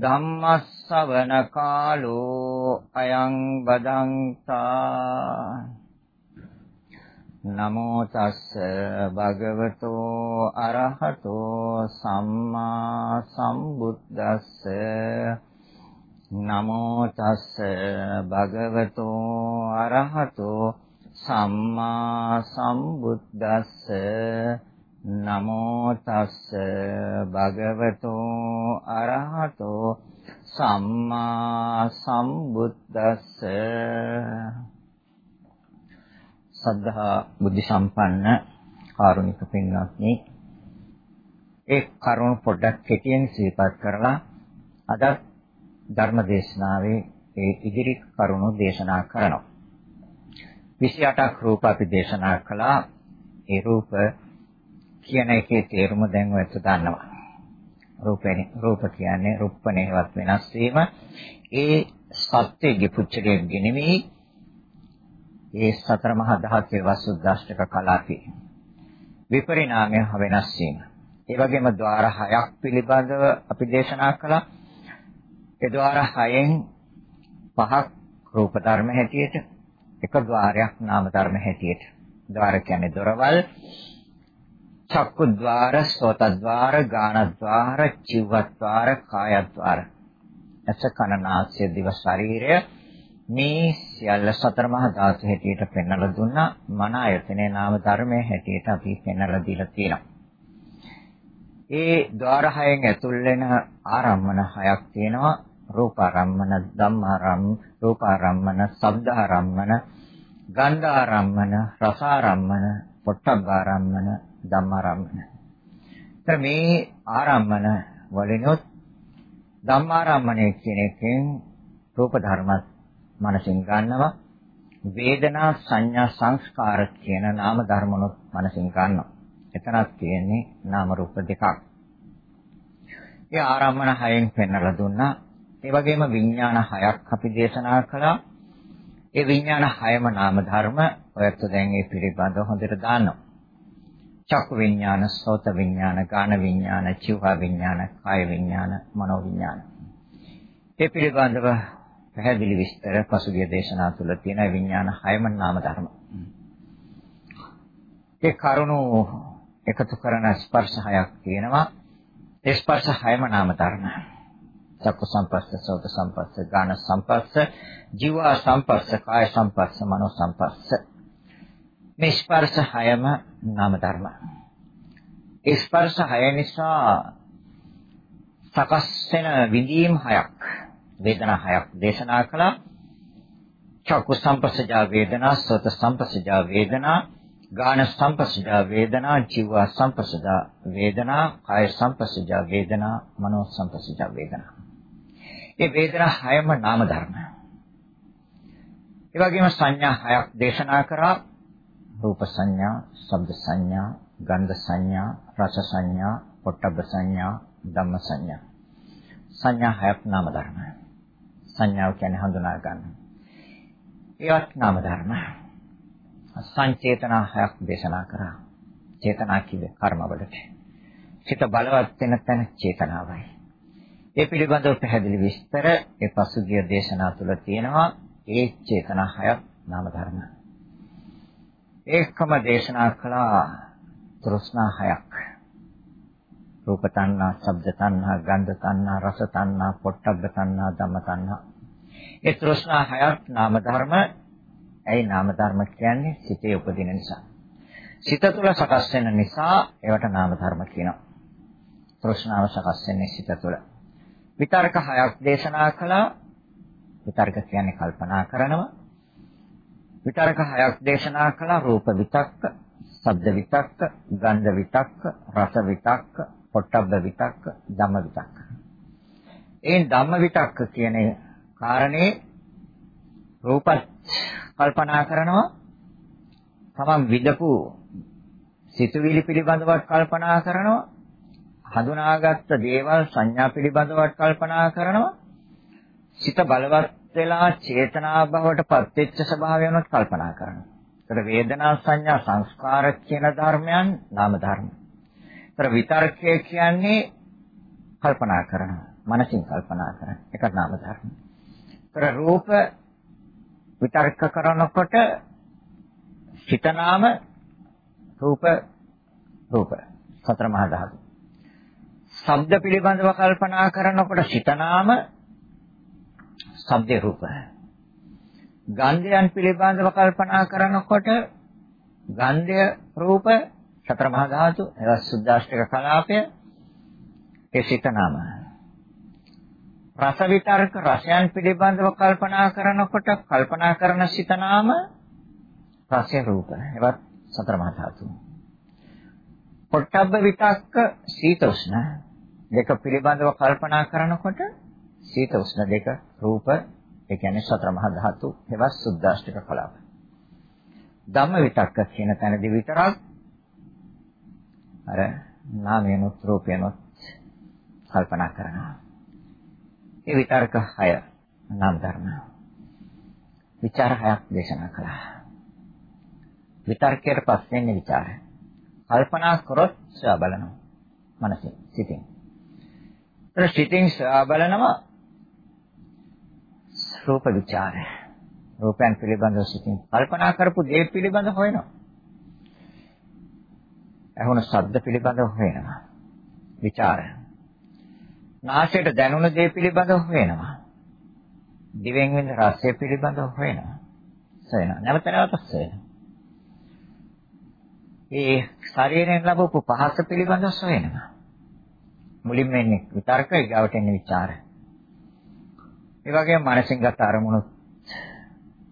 ධම්මස්සවන කාලෝ අයං බදන්තා. නමෝ තස්ස භගවතෝ අරහතෝ සම්මා සම්බුද්දස්ස. නමෝ තස්ස භගවතෝ අරහතෝ සම්මා සම්බුද්දස්ස. නමෝ තස්ස භගවතෝ අරහතෝ සම්මා සම්බුද්දස්ස. සද්ධා බුද්ධ සම්පන්න කාරුණික පින්වත්නි ඒ කරුණ පොඩ්ඩක් කෙටියෙන් සිහිපත් කරලා අද ධර්ම දේශනාවේ ඒ ඉදිරි කරුණු දේශනා කරනවා. 28ක් රූප අපි දේශනා කළා. ඒ රූප කියන එකේ තේරුම දැන් ඔයත් දන්නවා. රූපේ රූප කියන්නේ රුප්පණේවත් වෙනස් වීම. ඒ සත්‍යයේ පුච්චකයේ නෙමෙයි. ඒ සතර මහා ධාතේ වසුද්දාෂ්ටක කලාපේ විපරිණාමය වෙනස් වීම. ඒ වගේම ద్వාර හයක් පිළිබඳව අපි දේශනා කළා. ඒ ద్వාර හයෙන් පහක් රූප ධර්ම හැටියට එක ద్వාරයක් නාම ධර්ම හැටියට. ద్వාර කියන්නේ දොරවල් චක්කුද්්වාර, සෝතද්්වාර, ගානද්්වාර, ජීවද්්වාර, කායද්්වාර. ඇස කන නාසය දිව ශරීරය මේ සියල්ල සතර මහා ධාතු හැටියට පෙන්වලා දුන්නා. මන ආයතනේ නාම ධර්මයේ හැටියට අපි පෙන්වලා දීලා තියෙනවා. ඒ ద్వාර හයෙන් ඇතුල් වෙන ආරම්මන හයක් තියෙනවා. රූපාරම්මන, ධම්මාරම්, රූපාරම්මන, ශබ්දාරම්මන, ගන්ධාරම්මන, රසාරම්මන, පොට්ටබ්බාරම්මන, ධම්මාරම්මන. ඒතර මේ ආරම්මන වලිනුත් ධම්මාරම්මණය කියන එකෙන් රූප ධර්මත් මනසින් ගන්නවා. වේදනා සංඥා සංස්කාර කියන නාම ධර්මනොත් මනසින් ගන්නවා. එතනක් තියෙන්නේ නාම රූප දෙකක්. ඒ ආරම්මන හයෙන් පෙන්වලා දුන්නා. ඒ වගේම විඥාන හයක් අපි දේශනා කළා. ඒ විඥාන හයම නාම ධර්ම ඔයත් දැන් ඒ පිළිබඳව හොඳට දන්නවා. චක්කු විඥාන, සෝත විඥාන, ගාන විඥාන, චිවහා විඥාන, කාය විඥාන, මනෝ විඥාන. ඒ පිළිබඳව පැහැදිලි විස්තර පසුගිය දේශනා තුළ තියෙන විඥාන හයම නාම ධර්ම. ඒ කරුණු එකතු කරන ස්පර්ශ හයක් තියෙනවා. ඒ ස්පර්ශ හයම නාම ධර්ම. චක්කු සංපස්ස, සෝත සංපස්ස, ගාන සංපස්ස, ජීව සංපස්ස, කාය සංපස්ස, මනෝ සංපස්ස. මේ ස්පර්ශ හයම නාම ධර්ම. ඒ ස්පර්ශ හය නිසා සකස් වෙන විඳීම් හයක් වේදනා හයක් දේශනා කළා. චක්කු සංපස්සජා වේදනා, සෝත සංපස්සජා වේදනා, ගාන සංපස්සජා වේදනා, ජීව සංපස්සජා වේදනා, කාය සංපස්සජා වේදනා, මනෝ සංපස්සජා වේදනා. මේ වේදනා හයම නාම ධර්ම. ඒ වගේම සංඥා හයක් දේශනා කරා රූප සංඥා, ශබ්ද සංඥා, ගන්ධ සංඥා, රස සංඥා, පොට්ටබ්බ සංඥා, ධම්ම සංඥා. සංඥා හයක් නාම ධර්ම. සංඥාව කියන්නේ හඳුනා ගන්න. ඒවත් නාම ධර්ම. සංචේතනා හයක් දේශනා කරා. චේතනා කිව්වේ කර්මවලට. සිත බලවත් වෙන තැන චේතනාවයි. ඒ පිළිබඳව පැහැදිලි විස්තර ඒ පසුගිය දේශනා තුළ තියෙනවා. ඒ චේතනා හයක් නාම ධර්ම. ඒකම දේශනා කළා තෘෂ්ණා හයක්. රූප තණ්හා, ශබ්ද තණ්හා, ගන්ධ තණ්හා, රස තණ්හා, පොට්ටබ්බ තණ්හා, ධම්ම තණ්හා. ඒ තෘෂ්ණා හයක් නාම ධර්ම. ඇයි නාම ධර්ම කියන්නේ? සිතේ උපදින නිසා. සිත තුළ සකස් වෙන නිසා ඒවට නාම ධර්ම කියනවා. තෘෂ්ණාව සකස් වෙන්නේ සිත තුළ. විතර්ක හයක් දේශනා කළා. විතර්ක කියන්නේ කල්පනා කරනවා. විතරක හයක් දේශනා කළා රූප විතක්ක, ශබ්ද විතක්ක, ගන්ධ විතක්ක, රස විතක්ක, පොට්ටබ්බ විතක්ක, ධම්ම විතක්ක. ඒ ධම්ම විතක්ක කියන කාරණේ රූපත් කල්පනා කරනවා. තමන් විදපු සිතුවිලි පිළිබඳව කල්පනා කරනවා. හඳුනාගත්ත දේවල් සංඥා පිළිබඳව කල්පනා කරනවා. සිත බලවත් වෙලා චේතනා භවට පත්වෙච්ච ස්වභාවයනොත් කල්පනා කරනවා. ඒතර වේදනා සංඥා සංස්කාර කියන ධර්මයන් නාම ධර්ම. ඒතර විතර්කය කියන්නේ කල්පනා කරනවා. මනසින් කල්පනා කරන එක නාම ධර්ම. ඒතර රූප විතර්ක කරනකොට චිත නාම රූප රූප සතර මහා ධාතු. ශබ්ද පිළිබඳව කල්පනා කරනකොට චිත නාම ශබ්ද රූප. ගන්ධයන් පිළිබඳව කල්පනා කරනකොට ගන්ධය රූප සතර මහා ධාතු එවත් සුද්දාෂ්ටක කලාපය ඒ සිත නාම. රස විතරක රසයන් පිළිබඳව කල්පනා කරනකොට කල්පනා කරන සිත නාම රස රූප එවත් සතර මහා ධාතු. පොට්ටබ්බ විතක්ක සීත උෂ්ණ දෙක පිළිබඳව කල්පනා කරනකොට සීත උෂ්ණ දෙක රූප ඒ කියන්නේ සතර මහා ධාතු හෙවත් සුද්දාෂ්ටක කලාප. ධම්ම විතක්ක කියන තැනදී විතරක් අර නාමයනොත් රූපයනොත් කල්පනා කරනවා. ඒ විතර්ක 6 නාම ධර්ම. විචාර හයක් දේශනා කළා. විතර්කයට පස්සේ විචාරය. කල්පනා කරොත් සෑ බලනවා. මනසින් සිතින්. ඒතර සිතින් සෑ බලනවා රූප ਵਿਚාර. රූපයන් පිළිබඳව සිතින් කල්පනා කරපු දේ පිළිබඳව හොයනවා. ඇහුණ ශබ්ද පිළිබඳව හොයනවා. ਵਿਚාර. නාසයට දැනුණ දේ පිළිබඳව හොයනවා. දිවෙන් වෙන රසය පිළිබඳව හොයනවා. සොයනවා. නැවත නැවතත් සොයනවා. ඒ ශරීරයෙන් ලැබපු පහස පිළිබඳව සොයනවා. මුලින්ම එන්නේ විතර්ක, ඊගාවට එන්නේ ਵਿਚාරය. ඒ වගේම මානසික ගත අරමුණු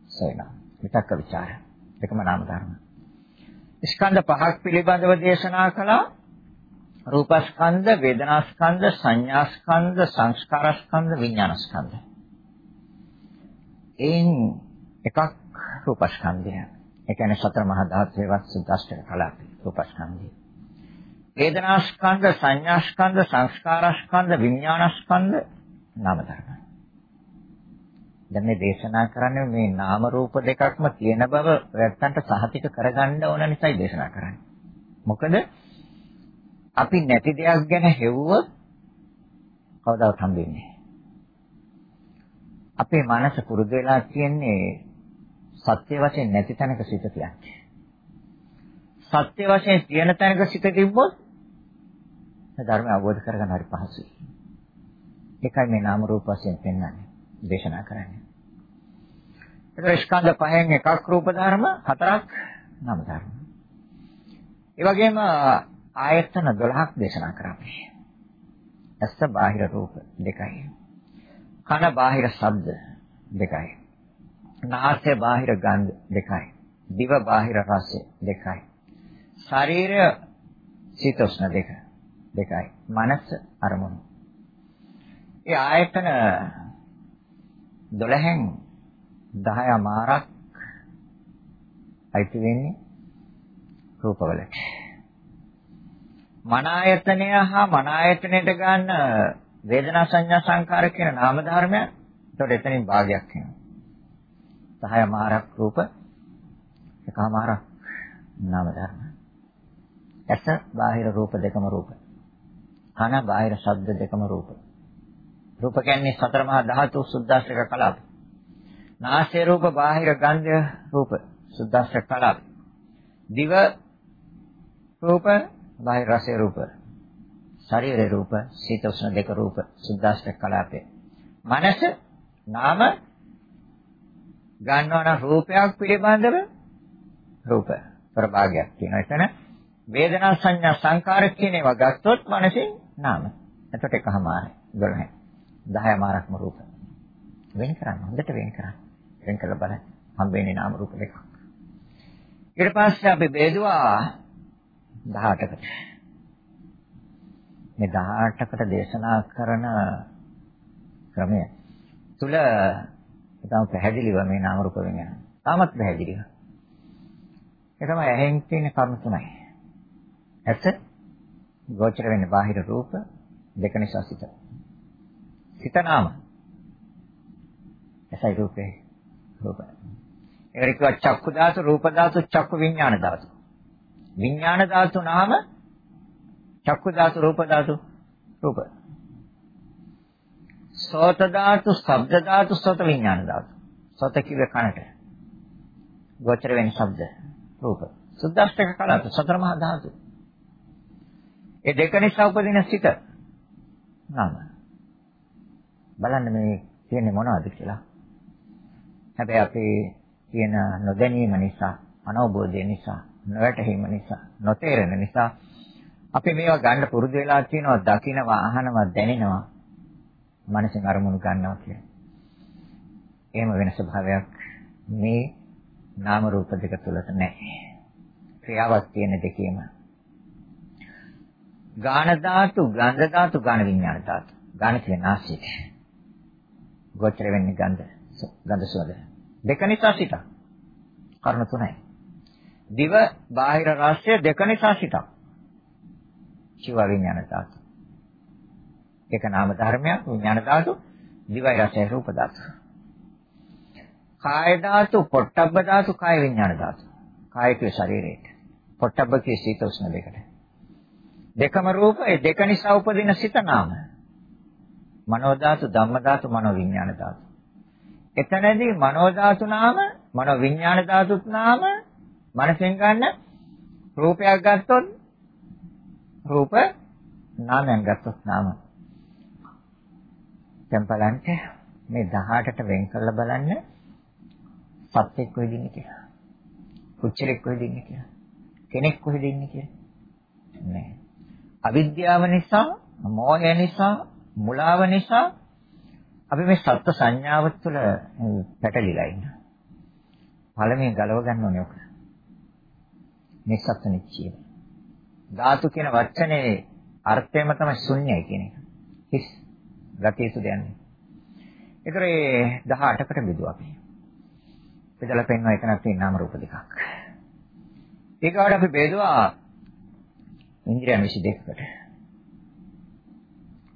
සොයනවා. විතක්ක ਵਿਚාර. දෙකම නාම ධර්ම. ස්කන්ධ පහක් පිළිබඳව දේශනා කළා. රූපස්කන්ධ, වේදනාස්කන්ධ, සංඥාස්කන්ධ, සංස්කාරස්කන්ධ, විඥානස්කන්ධ. එයින් එකක් රූපස්කන්ධය. ඒ කියන්නේ සතර මහා ධාතුවේවත් සුද්දාෂ්ටක කලාපය රූපස්කන්ධය. වේදනාස්කන්ධ, සංඥාස්කන්ධ, සංස්කාරස්කන්ධ, විඥානස්කන්ධ නාම ධර්ම. දැන් මේ දේශනා කරන්නේ මේ නාම රූප දෙකක්ම තියෙන බව වැත්තන්ට සහතික කරගන්න ඕන නිසායි දේශනා කරන්නේ. මොකද අපි නැති දෙයක් ගැන හෙව්වොත් කවදාවත් හම්බෙන්නේ අපේ මනස පුරුදු වෙලා තියෙන්නේ සත්‍ය වශයෙන් නැති තැනක සිට තියන්නේ. සත්‍ය වශයෙන් තියෙන තැනක සිට තිබ්බොත් ධර්මය අවබෝධ කරගන්න හරි පහසුයි. ඒකයි මේ නාම රූප වශයෙන් පෙන්වන්නේ. දේශනා කරන්නේ. ඒක ස්කන්ධ පහෙන් එකක් රූප ධර්ම හතරක් නාම ධර්ම. ඒ වගේම ආයතන 12ක් දේශනා කරන්නේ. ඇස බාහිර රූප දෙකයි. කන බාහිර ශබ්ද දෙකයි. නාසය බාහිර ගන්ධ දෙකයි. දිව බාහිර රස දෙකයි. ශරීරය සීතෝෂ්ණ දෙක දෙකයි. මනස අරමුණු. ඒ ආයතන 12න් 10 මාරක් අයිති වෙන්නේ රූපවලට. මන ආයතනය හා මන ආයතනයට ගන්න වේදනා සංඥා සංකාර කියන නාම ධර්මයන් එතකොට එතනින් භාගයක් වෙනවා. 10 මාරක් රූප එකමාරක් නාම ධර්ම. ඇස බාහිර රූප දෙකම රූප. කන බාහිර ශබ්ද දෙකම රූප. රූප කියන්නේ සතර මහා ධාතු සුද්දාස්ත්‍රක කලාප. නාසය රූප බාහිර ගන්ධ රූප සුද්දාස්ත්‍රක කලාප. දිව රූප බාහිර රස රූප. ශරීර රූප සීත උෂ්ණ දෙක රූප සුද්දාස්ත්‍රක කලාපේ. මනස නාම ගන්නවන රූපයක් පිළිබඳව රූප ප්‍රභාගයක් තියෙනවා. එතන වේදනා සංඥා සංකාර කියන ඒවා ගත්තොත් මනසින් නාම. එතකොට එකමාරයි 12යි. 10 මාරක්ම රූප. වෙන් කරන්න හොඳට වෙන් කරන්න. වෙන් කළ බලන්න. හම්බෙන්නේ නාම රූප දෙකක්. ඊට පස්සේ අපි බෙදුවා 18කට. මේ 18කට දේශනා කරන ක්‍රමය තුල තම පැහැදිලිව මේ නාම රූප විඥාන. තාමත් පැහැදිලිව. ඒ තමයි ඇහෙන් තියෙන කර්ම තුනයි. ඇස ගෝචර වෙන්නේ බාහිර රූප දෙක නිසා සිත. සිත නාම. එසයි රූපේ රූප. ඒකට කියවා චක්කු ධාතු, රූප ධාතු, චක්කු විඥාන ධාතු. විඥාන ධාතු නාම චක්කු ධාතු, රූප ධාතු, රූප. සෝත ධාතු, ශබ්ද ධාතු, සෝත විඥාන ධාතු. සෝත කිව්වේ කනට. ගෝචර වෙන ශබ්ද, රූප. සුද්දාෂ්ටක කලාප, සතර මහා ධාතු. ඒ දෙක නිසා උපදින සිත. නාම. බලන්න මේ කියන්නේ මොනවද කියලා. හැබැයි අපි කියන නොදැනීම නිසා, අනවබෝධය නිසා, නොවැටහීම නිසා, නොතේරෙන නිසා අපි මේවා ගන්න පුරුදු වෙලා තියෙනවා, දකිනවා, අහනවා, දැනෙනවා. මනසෙන් අරමුණු ගන්නවා කියන්නේ. එහෙම වෙන ස්වභාවයක් මේ නාම රූප දෙක තුලට නැහැ. ක්‍රියාවක් තියෙන දෙකේම. ගාන ධාතු, ගන්ධ ධාතු, ගාන විඥාන ධාතු. ගාන කියන ආසිත. ගෝචර වෙන්නේ ගන්ධ, ගන්ධ සුවඳ. දෙක නිසා සිත. කර්ණ තුනයි. දිව බාහිර රාශිය දෙක නිසා සිත. චිව විඥාන ධාතු. ඒක නාම ධර්මයක් විඥාන ධාතු, දිවයි රසය රූප ධාතු. කාය ධාතු, පොට්ටබ්බ ධාතු, කාය විඥාන ධාතු. කායික ශරීරයට. පොට්ටබ්බ කිය සීත උෂ්ණ දෙකට. දෙකම රූප ඒ දෙක නිසා උපදින සිත නාම. මනෝ ධාතු, ධම්ම ධාතු, මනෝ විඥාන ධාතු. එතනදී මනෝ ධාතු නාම, මනෝ විඥාන ධාතුත් නාම මනසෙන් ගන්න රූපයක් ගත්තොත් රූප නාමයෙන් ගත්තොත් නාම. දැන් බලන්න මේ 18ට වෙන් කරලා බලන්න සත්‍යෙක් කොහෙද ඉන්නේ කියලා. කුච්චලෙක් කොහෙද ඉන්නේ කියලා. කෙනෙක් කොහෙද ඉන්නේ කියලා. නෑ. අවිද්‍යාව නිසා, මෝහය නිසා, මුලාව නිසා අපි මේ සත්ත්ව සංඥාව තුළ පැටලිලා ඉන්නවා. පළමුවෙන් ගලව ගන්න ඕනේ ඔක. මේ සත්ත්ව නිච්චිය. ධාතු කියන වචනේ අර්ථයම තමයි ශුන්‍යයි කියන එක. හිස් ගතියසු දෙන්නේ. ඒතර ඒ 18කට බෙදුවා අපි. බෙදලා පෙන්වන එක නැත්නම් නාම රූප දෙකක්. ඒකට අපි බෙදුවා ඉන්ද්‍රියන් 22කට.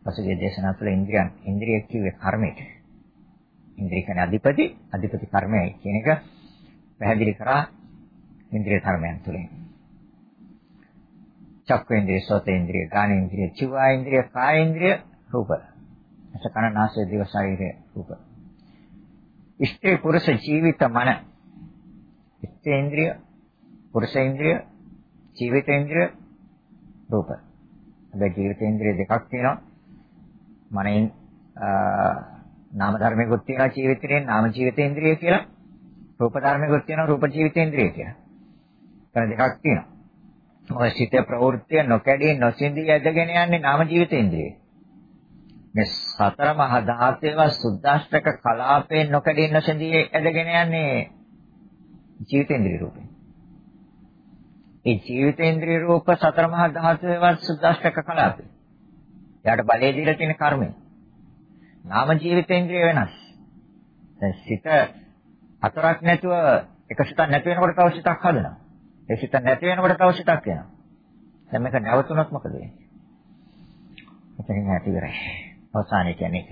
පසුගිය දේශනා තුළ ඉන්ද්‍රියන් ඉන්ද්‍රිය කිව්වේ කර්මයට. ඉන්ද්‍රිය කියන්නේ අධිපති, අධිපති කර්මයයි කියන එක පැහැදිලි කරා ඉන්ද්‍රිය ධර්මයන් තුළින්. චක්කේන්ද්‍රිය, සෝතේන්ද්‍රිය, ගානේන්ද්‍රිය, චිවාේන්ද්‍රිය, කායේන්ද්‍රිය, රූප. අස කන නාසය දිව ශරීරය රූප. ස්ත්‍රී පුරුෂ ජීවිත මන. ස්ත්‍රේන්ද්‍රිය, පුරුෂේන්ද්‍රිය, ජීවිතේන්ද්‍රිය, රූප. හැබැයි ජීවිතේන්ද්‍රිය දෙකක් තියෙනවා. මනෙන් නාම ධර්මයකුත් තියෙනවා ජීවිතේ නාම ජීවිතේන්ද්‍රිය කියලා. රූප ධර්මයකුත් තියෙනවා රූප ජීවිතේන්ද්‍රිය කියලා. එතන දෙකක් තියෙනවා. ඔය සිත ප්‍රවෘත්තිය නොකැඩී නොසිඳී ඇදගෙන යන්නේ නාම ජීවිතේන්ද්‍රිය. මේ සතර මහා ධාතේව සුද්දාෂ්ටක කලාපයෙන් නොකැඩී නොසිඳී ඇදගෙන යන්නේ ජීවිතේන්ද්‍රිය රූපේ. ඒ ජීවිතේන්ද්‍රිය රූප සතර මහා ධාතේව සුද්දාෂ්ටක කලාපේ. එයාට බලය දීලා තියෙන කර්මය. නාම ජීවිතේන්ද්‍රිය වෙනස්. දැන් සිත හතරක් නැතුව එක සිතක් නැති වෙනකොට තව සිතක් හදනවා. ඒ සිත නැති වෙනකොට තව සිතක් එනවා. දැන් මේක නැවතුනොත් මොකද වෙන්නේ? එතනින් ඇති ඉවරයි. අවසානයේ කියන්නේ ඒක.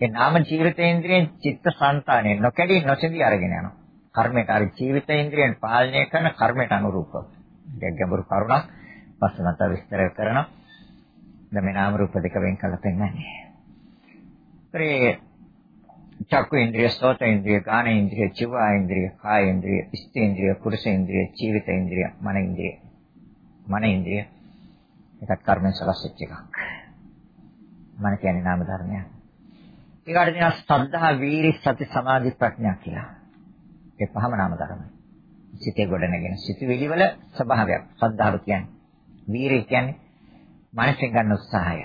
ඒ නාම ජීවිතේන්ද්‍රියෙන් චිත්ත සංතානය නොකැඩී නොසිඳී අරගෙන යනවා. කර්මයට අර ජීවිතේන්ද්‍රියෙන් පාලනය කරන කර්මයට අනුරූපව. ඒක ගැඹුරු කරුණක්. පස්සමත විස්තර කරනවා. දැන් මේ නාම රූප දෙක වෙන් කරලා පෙන්නන්නේ. ඒ චක්කු ඉන්ද්‍රිය, සෝත ඉන්ද්‍රිය, ගාන ඉන්ද්‍රිය, චිව ඉන්ද්‍රිය, කාය ඉන්ද්‍රිය, ඉස්ති ඉන්ද්‍රිය, පුරුෂ ඉන්ද්‍රිය, ජීවිත ඉන්ද්‍රිය, මන ඉන්ද්‍රිය. මන ඉන්ද්‍රිය ඒකත් කර්මෙන් සකස් වෙච්ච එකක්. මන කියන්නේ නාම ධර්මයක්. ඊගාට තියෙනවා සද්ධා, වීරි, සති, සමාධි, ප්‍රඥා කියලා. ඒ පහම නාම ධර්මයි. සිතේ ගොඩනගෙන සිතුවිලි වල ස්වභාවයක්. සද්ධාව කියන්නේ. වීරිය කියන්නේ මානසික ගන්න උත්සාහය.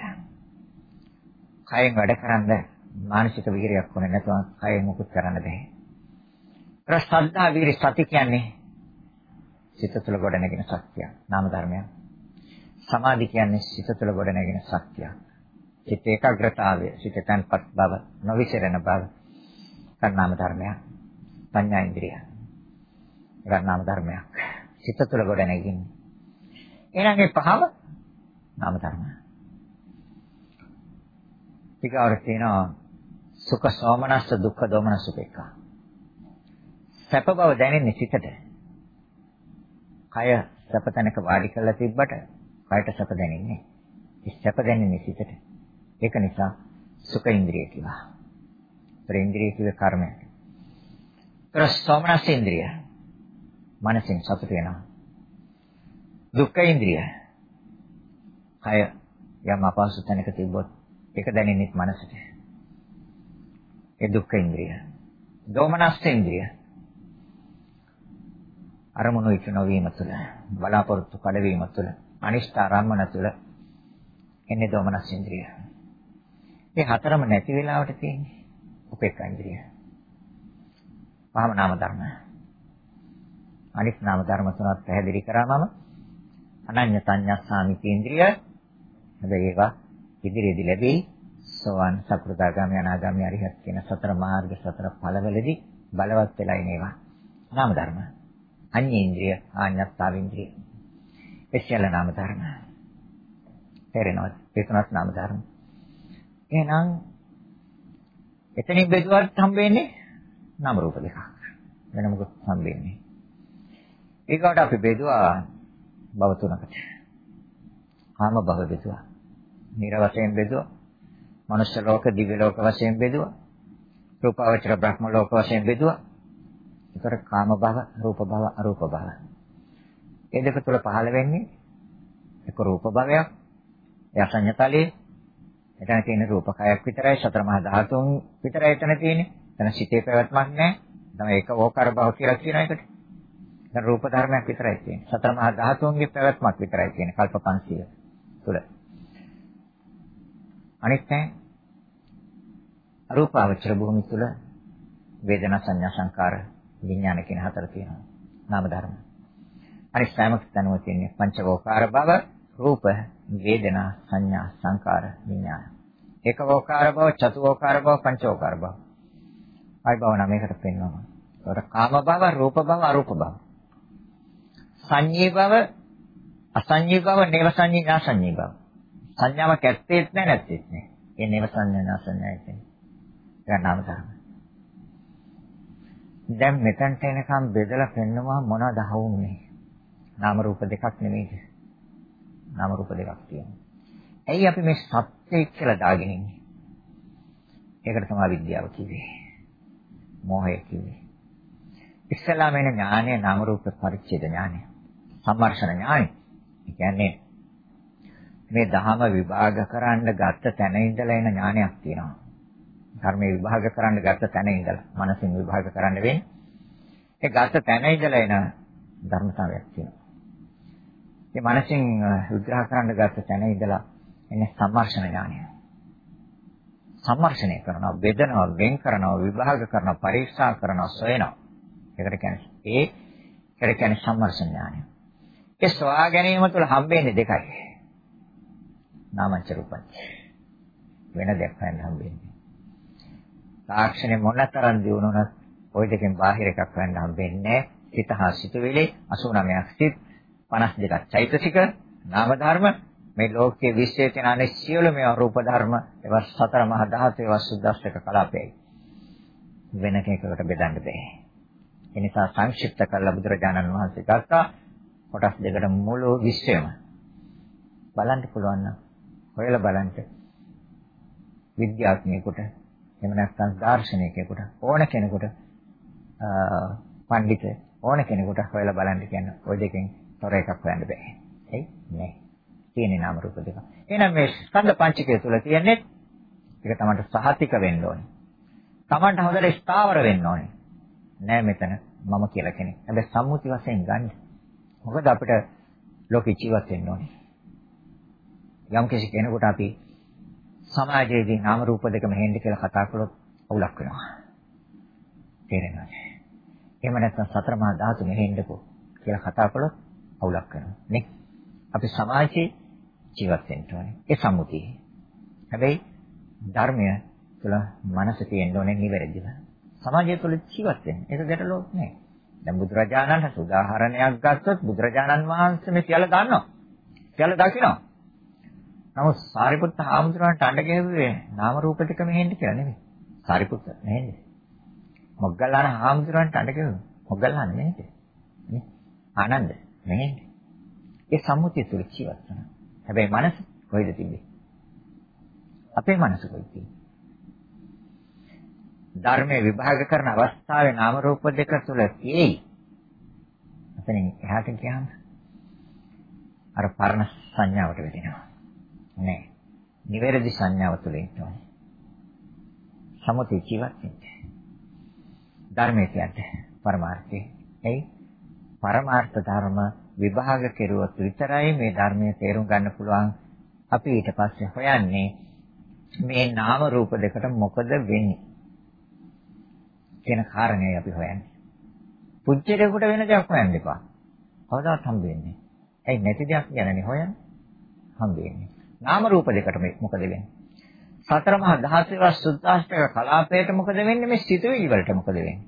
කයෙන් වැඩ කරන්න මානසික වීරියක් ඕනේ නැත්නම් කයෙන් මුකුත් කරන්න බෑ. ඒත් ශ්‍රද්ධා වීරි සති කියන්නේ සිත තුළ ගොඩනැගෙන ශක්තිය, නාම ධර්මයක්. සමාධි කියන්නේ සිත තුළ ගොඩනැගෙන ශක්තිය. චිත්ත ඒකාග්‍රතාවය, සිත තන්පත් බව, නොවිසිරෙන බව. සංනාම ධර්මයක්. සංඥා ඉන්ද්‍රිය. ඒක නාම ධර්මයක්. සිත තුළ ගොඩ නැගින්නේ. එහෙනම් මේ පහම නාම ධර්ම. ඊගාවට තියෙනවා සුඛ සෝමනස්ස දුක්ඛ දෝමනස්ස උපේක්ඛා. සැප බව දැනෙන්නේ සිතට. කය සැප තැනක වාඩි කරලා තිබ්බට කයට සැප දැනෙන්නේ. ඒ සැප දැනෙන්නේ සිතට. ඒක නිසා සුඛ ඉන්ද්‍රිය කියලා. ප්‍රේන්ද්‍රිය කියේ කර්මය. ප්‍රසෝමනස් ඉන්ද්‍රිය. මනසින් සතුට වෙනවා. දුක්ඛ ඉන්ද්‍රිය. කය යම් අපහසු තැනක තිබ්බොත් ඒක දැනෙන්නේ මනසට. ඒ දුක්ඛ ඉන්ද්‍රිය. දෝමනස් ඉන්ද්‍රිය. අරමුණු ඉක්ම නොවීම තුළ බලාපොරොත්තු කඩවීම තුළ අනිෂ්ඨ ආරම්මන තුළ එන්නේ දෝමනස් ඉන්ද්‍රිය. මේ හතරම නැති වෙලාවට තියෙන්නේ උපේක්ඛා ඉන්ද්‍රිය. පහම නාම ධර්ම. අනිත් නාම ධර්ම තුනක් පැහැදිලි කරා මම. අනඤ්‍ය සංඥාසාමි ඉන්ද්‍රිය. හැබැයි ඒවා ඉදිරියේදී ලැබෙයි. සෝවන් සකෘදාගාමී අනාගාමී අරිහත් කියන සතර මාර්ග සතර ඵලවලදී බලවත් වෙලා ඉනේවා. නාම ධර්ම. අඤ්ඤේන්ද්‍රිය ආඤ්ඤත්තාවින්ද්‍රිය. එච්චල නාම ධර්ම. තේරෙනවද? ඒ තුනක් නාම ධර්ම. එහෙනම් එතනින් බෙදුවත් හම්බෙන්නේ නාම රූප දෙකක්. වෙන මොකද හම්බෙන්නේ. ඒකට අපි බෙදුවා භව තුනකට. කාම භව බෙදුවා. නිර වශයෙන් බෙදුවා. මනුෂ්‍ය ලෝක, දිව්‍ය ලෝක වශයෙන් බෙදුවා. රූපාවචර බ්‍රහ්ම ලෝක වශයෙන් බෙදුවා. ඒතර කාම භව, රූප භව, අරූප භව. ඒ දෙක තුල පහළ වෙන්නේ එක රූප භවයක්, යසඤ්ඤතලයේ එතන තියෙන රූපකයක් විතරයි සතර මහා ධාතුන් විතරයි එතන තියෙන්නේ. එතන සිතේ පැවැත්මක් නැහැ. තමයි ඒක ඕකාර භව කියලා කියන එකට. දැන් රූප ධර්මයක් විතරයි තියෙන්නේ. සතර මහා ධාතුන්ගේ පැවැත්මක් විතරයි තියෙන්නේ කල්ප 500 තුල. අනිත් නැහැ. අරූපාවචර භූමි තුල වේදනා සංඥා සංකාර විඥාන කියන හතර තියෙනවා. නාම ධර්ම. අනිත් සෑම තැනම තියෙන්නේ පංචවෝකාර භව රූප වේදනා සංඥා සංකාර විඥාන ඒකවෝකාර බව චතුවෝකාර බව පංචවෝකාර බව ආයි බව නමයකට පෙන්වනවා ඒකට කාම භව රූප භව අරූප භව සංඤී භව අසංඤී භව නේව සංඤී නාසංඤී භව සංඥාවක් ඇත්තේත් නැහැ නැත්තේත් නැහැ ඒ නේව සංඥා නාසංඥා කියන්නේ ඒක නාම ධර්ම දැන් මෙතනට එනකම් බෙදලා පෙන්නවා මොනවද අහුන්නේ නාම රූප දෙකක් නෙමෙයිද නාම රූප දෙකක් තියෙනවා. ඇයි අපි මේ සත්‍යය කියලා දාගෙන ඉන්නේ? ඒකට තමයි විද්‍යාව කිව්වේ. මෝහය කිව්වේ. ඉස්සලාම එන ඥානය නාම රූප පරිච්ඡේද ඥානය. සම්මර්ෂණ ඥානය. ඒ කියන්නේ මේ දහම විභාග කරන්න ගත්ත තැන ඉඳලා එන ඥානයක් තියෙනවා. ධර්මයේ විභාග කරන්න ගත්ත තැන ඉඳලා මනසින් විභාග කරන්න වෙන්නේ. ඒ ගත්ත තැන ඉඳලා එන ධර්මතාවයක් තියෙනවා. මේ මනසින් විග්‍රහ කරන්න ගත්ත තැන ඉඳලා එන්නේ සම්මර්ෂණ ඥානය. සම්මර්ෂණය කරනවා, බෙදනවා, වෙන් කරනවා, විභාග කරනවා, පරීක්ෂා කරනවා, සොයනවා. ඒකට කියන්නේ ඒ ඒකට කියන්නේ සම්මර්ෂණ ඥානය. ඒ සොයා ගැනීම තුළ හම්බෙන්නේ දෙකයි. නාමච්ච රූපච්ච. වෙන දෙයක් හොයන්න හම්බෙන්නේ. තාක්ෂණය මොනතරම් දියුණුනත් ওই දෙකෙන් බාහිර එකක් හොයන්න හම්බෙන්නේ නැහැ. සිත හා සිතුවිලි 89ක් සිත් 52ක් චෛතසික නාම ධර්ම මේ ලෝකයේ විශ්වයේ තියෙන අනෙක් සියලු මේවා රූප ධර්ම ඒවා සතර මහා ධාතු ඒවා සුද්දාස්තක කලාපයයි වෙන කෙනෙකුට බෙදන්න බෑ ඒ නිසා සංක්ෂිප්ත කරලා බුදුරජාණන් වහන්සේ ගත්තා කොටස් දෙකට මුළු විශ්වයම බලන්න පුළුවන් නම් හොයලා බලන්න විද්‍යාඥයෙකුට එහෙම නැත්නම් දාර්ශනිකයෙකුට ඕන කෙනෙකුට පඬිත ඕන කෙනෙකුට හොයලා බලන්න කියන ওই දෙකෙන් තොර එකක් හොයන්න බෑ. එයි නෑ. තියෙන්නේ නාම රූප දෙක. එහෙනම් මේ ස්කන්ධ පංචකය තුල තියෙන්නේ ඒක තමයි සහතික වෙන්න ඕනේ. Tamanට හොඳට ස්ථාවර වෙන්න ඕනේ. නෑ මෙතන මම කියලා කෙනෙක්. හැබැයි සම්මුති වශයෙන් ගන්න. මොකද අපිට ලෝක ජීවත් වෙන්න ඕනේ. යම් කිසි කෙනෙකුට අපි සමාජයේදී නාම රූප දෙක මෙහෙන්න කියලා කතා කළොත් අවුලක් වෙනවා. තේරෙනවද? එහෙම නැත්නම් සතර මහා ධාතු මෙහෙන්නකෝ කියලා කතා කළොත් අවුලක් වෙනවා නේ. අපි සමාජයේ ජීවත් වෙන්න ඕනේ. ඒ සම්මුතිය. හැබැයි ධර්මය තුළ මනස තියෙන්න ඕනේ නිවැරදිව. සමාජය තුළ ජීවත් වෙන්නේ. ඒක ගැටලුවක් නෑ. දැන් බුදුරජාණන්ට උදාහරණයක් ගත්තොත් බුදුරජාණන් වහන්සේ මේ සියල්ල දන්නවා. සියල්ල දකිනවා. නමුත් සාරිපුත්ත හාමුදුරන්ට අඬ ගැහුවේ නාම රූප ටික මෙහෙන්න කියලා නෙමෙයි. සාරිපුත්ත මෙහෙන්නේ. මොග්ගල්ලාන හාමුදුරන්ට අඬ ගැහුවේ මොග්ගල්ලාන මෙහෙන්නේ. නේ? ආනන්ද මෙහෙන්නේ. ඒ සම්මුතිය තුල ජීවත් වෙනවා. හැබැයි මනස කොහෙද තිබෙන්නේ? අපේ මනස කොහෙද තියෙන්නේ? ධර්මයේ විභාග කරන අවස්ථාවේ නාම රූප දෙක තුල තියෙයි. එතනින් එහාට ගියාම අර පරණ සංඥාවට වැටෙනවා. නෑ. නිවැරදි සංඥාව තුළ ඉන්නවා. සමුති ජීවත් වෙන්න. ධර්මයේ කියන්නේ පරමාර්ථය. එයි පරමාර්ථ ධර්ම විභාග කෙරුවොත් විතරයි මේ ධර්මයේ තේරුම් ගන්න පුළුවන්. අපි ඊට පස්සේ හොයන්නේ මේ නාම රූප දෙකට මොකද වෙන්නේ කියන කාරණේ අපි හොයන්නේ. පුච්චරේකට වෙන දෙයක් හොයන්න එපා. කවදාවත් හම්බ වෙන්නේ. ඇයි නැති දෙයක් ගැනනේ හොයන්නේ? හම්බ වෙන්නේ. නාම රූප දෙකට මේ මොකද වෙන්නේ? සතර මහා ධාතුවේ සුද්ධාෂ්ටක කලාපයට මොකද වෙන්නේ? මේ සිතුවිලි වලට මොකද වෙන්නේ?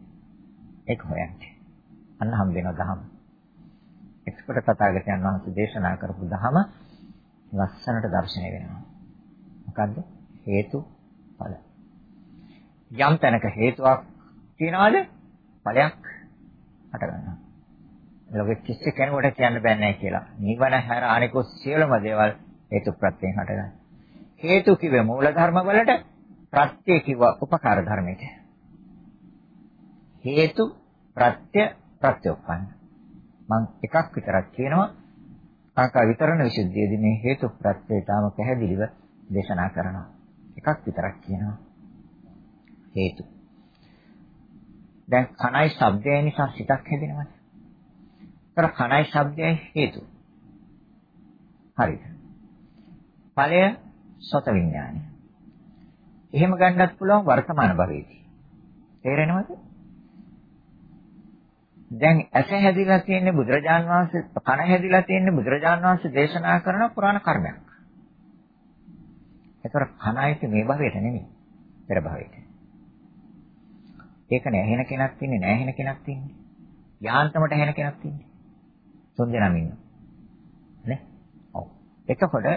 ඒක හොයන්නේ. අන්න හම්බ වෙනවා දහම. එක්ස්පර්ට් තථාගතයන් වහන්සේ දේශනා කරපු දහම ලස්සනට දැర్శණය වෙනවා. මොකද්ද? හේතු ඵල. යම් තැනක හේතුවක් තියනවාද? ඵලයක් හට ගන්නවා. ලෝකෙ කිසි කෙනෙකුට කියන්න බෑ නෑ කියලා. නිවන හැර අනිකුත් සියලුම දේවල් හේතු ප්‍රත්‍යයෙන් හටගන්නේ. හේතු කිව්වේ මූල ධර්ම වලට ප්‍රත්‍ය කිව්ව උපකාර ධර්මයට. හේතු ප්‍රත්‍ය ප්‍රත්‍යෝපන්න. මම එකක් විතරක් කියනවා. කාකා විතරණ විසුද්ධියේදී මේ හේතු ප්‍රත්‍යය තාම පැහැදිලිව දේශනා කරනවා. එකක් විතරක් කියනවා. හේතු. දැන් කණයි ශබ්දය නිසා සිතක් හැදෙනවද? ඒතර කණයි ශබ්දයයි හේතු. හරිද? ඵලය සත විඥානය. එහෙම ගන්නත් පුළුවන් වර්තමාන භවයේදී. තේරෙනවද? දැන් ඇස හැදිලා තියෙන්නේ බුදුරජාන් වහන්සේ කන හැදිලා තියෙන්නේ බුදුරජාන් වහන්සේ දේශනා කරන පුරාණ කර්මයක්. ඒතර කනයිත් මේ භවයට නෙමෙයි පෙර භවයට. ඒක නෑ ඇහෙන කෙනක් තින්නේ නෑ ඇහෙන කෙනක් තින්නේ. යාන්තමට ඇහෙන කෙනක් තින්නේ. තුන් දෙනාම ඉන්නවා. නේ? ඔව්. එතකොට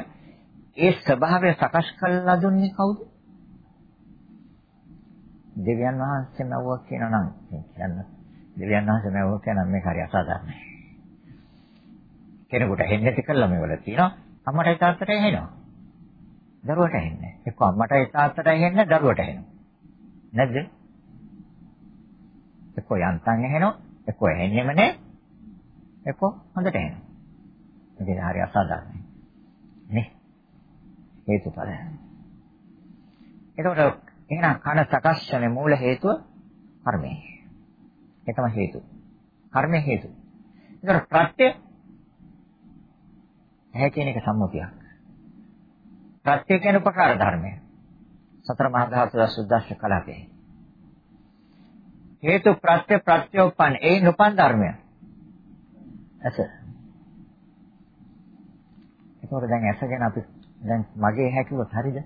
ඒ ස්වභාවය සකස් කරලා දුන්නේ කවුද? දෙවියන් වහන්සේ නැවුවා කියනවා නම් කියන්න. දෙවියන් වහන්සේ නැවුවා කියන මේක හරි අසාධාරණයි. කෙනෙකුට හෙන්නේ තිකල්ලා මේවල තියෙනවා. අම්මටයි තාත්තටයි ඇහෙනවා. දරුවට ඇහෙන්නේ. එක්ක අම්මටයි තාත්තටයි ඇහෙන්නේ දරුවට ඇහෙනවා. නැද්ද? එක්ක යන්තම් ඇහෙනවා. එක්ක ඇහෙන්නේම නැහැ. එක්ක හොඳට ඇහෙනවා. මේක හරි අසාධාරණයි. නේ? හේතුඵල. එතකොට එහෙනම් කන සකස්සනේ මූල හේතුව කර්මය. ඒ තමයි හේතු. කර්මය හේතු. එතකොට ප්‍රත්‍ය ඇහැ කියන එක සම්මුතියක්. ප්‍රත්‍ය කියන උපකාර ධර්මය. සතර මහා ධාතු සුද්දාශ කලාපේ. හේතු ප්‍රත්‍ය ප්‍රත්‍යෝපන් ඒ නුපන් ධර්මය. ඇස. ඒකෝර දැන් ඇස ගැන අපි දැන් මගේ හැකියොත් හරිද?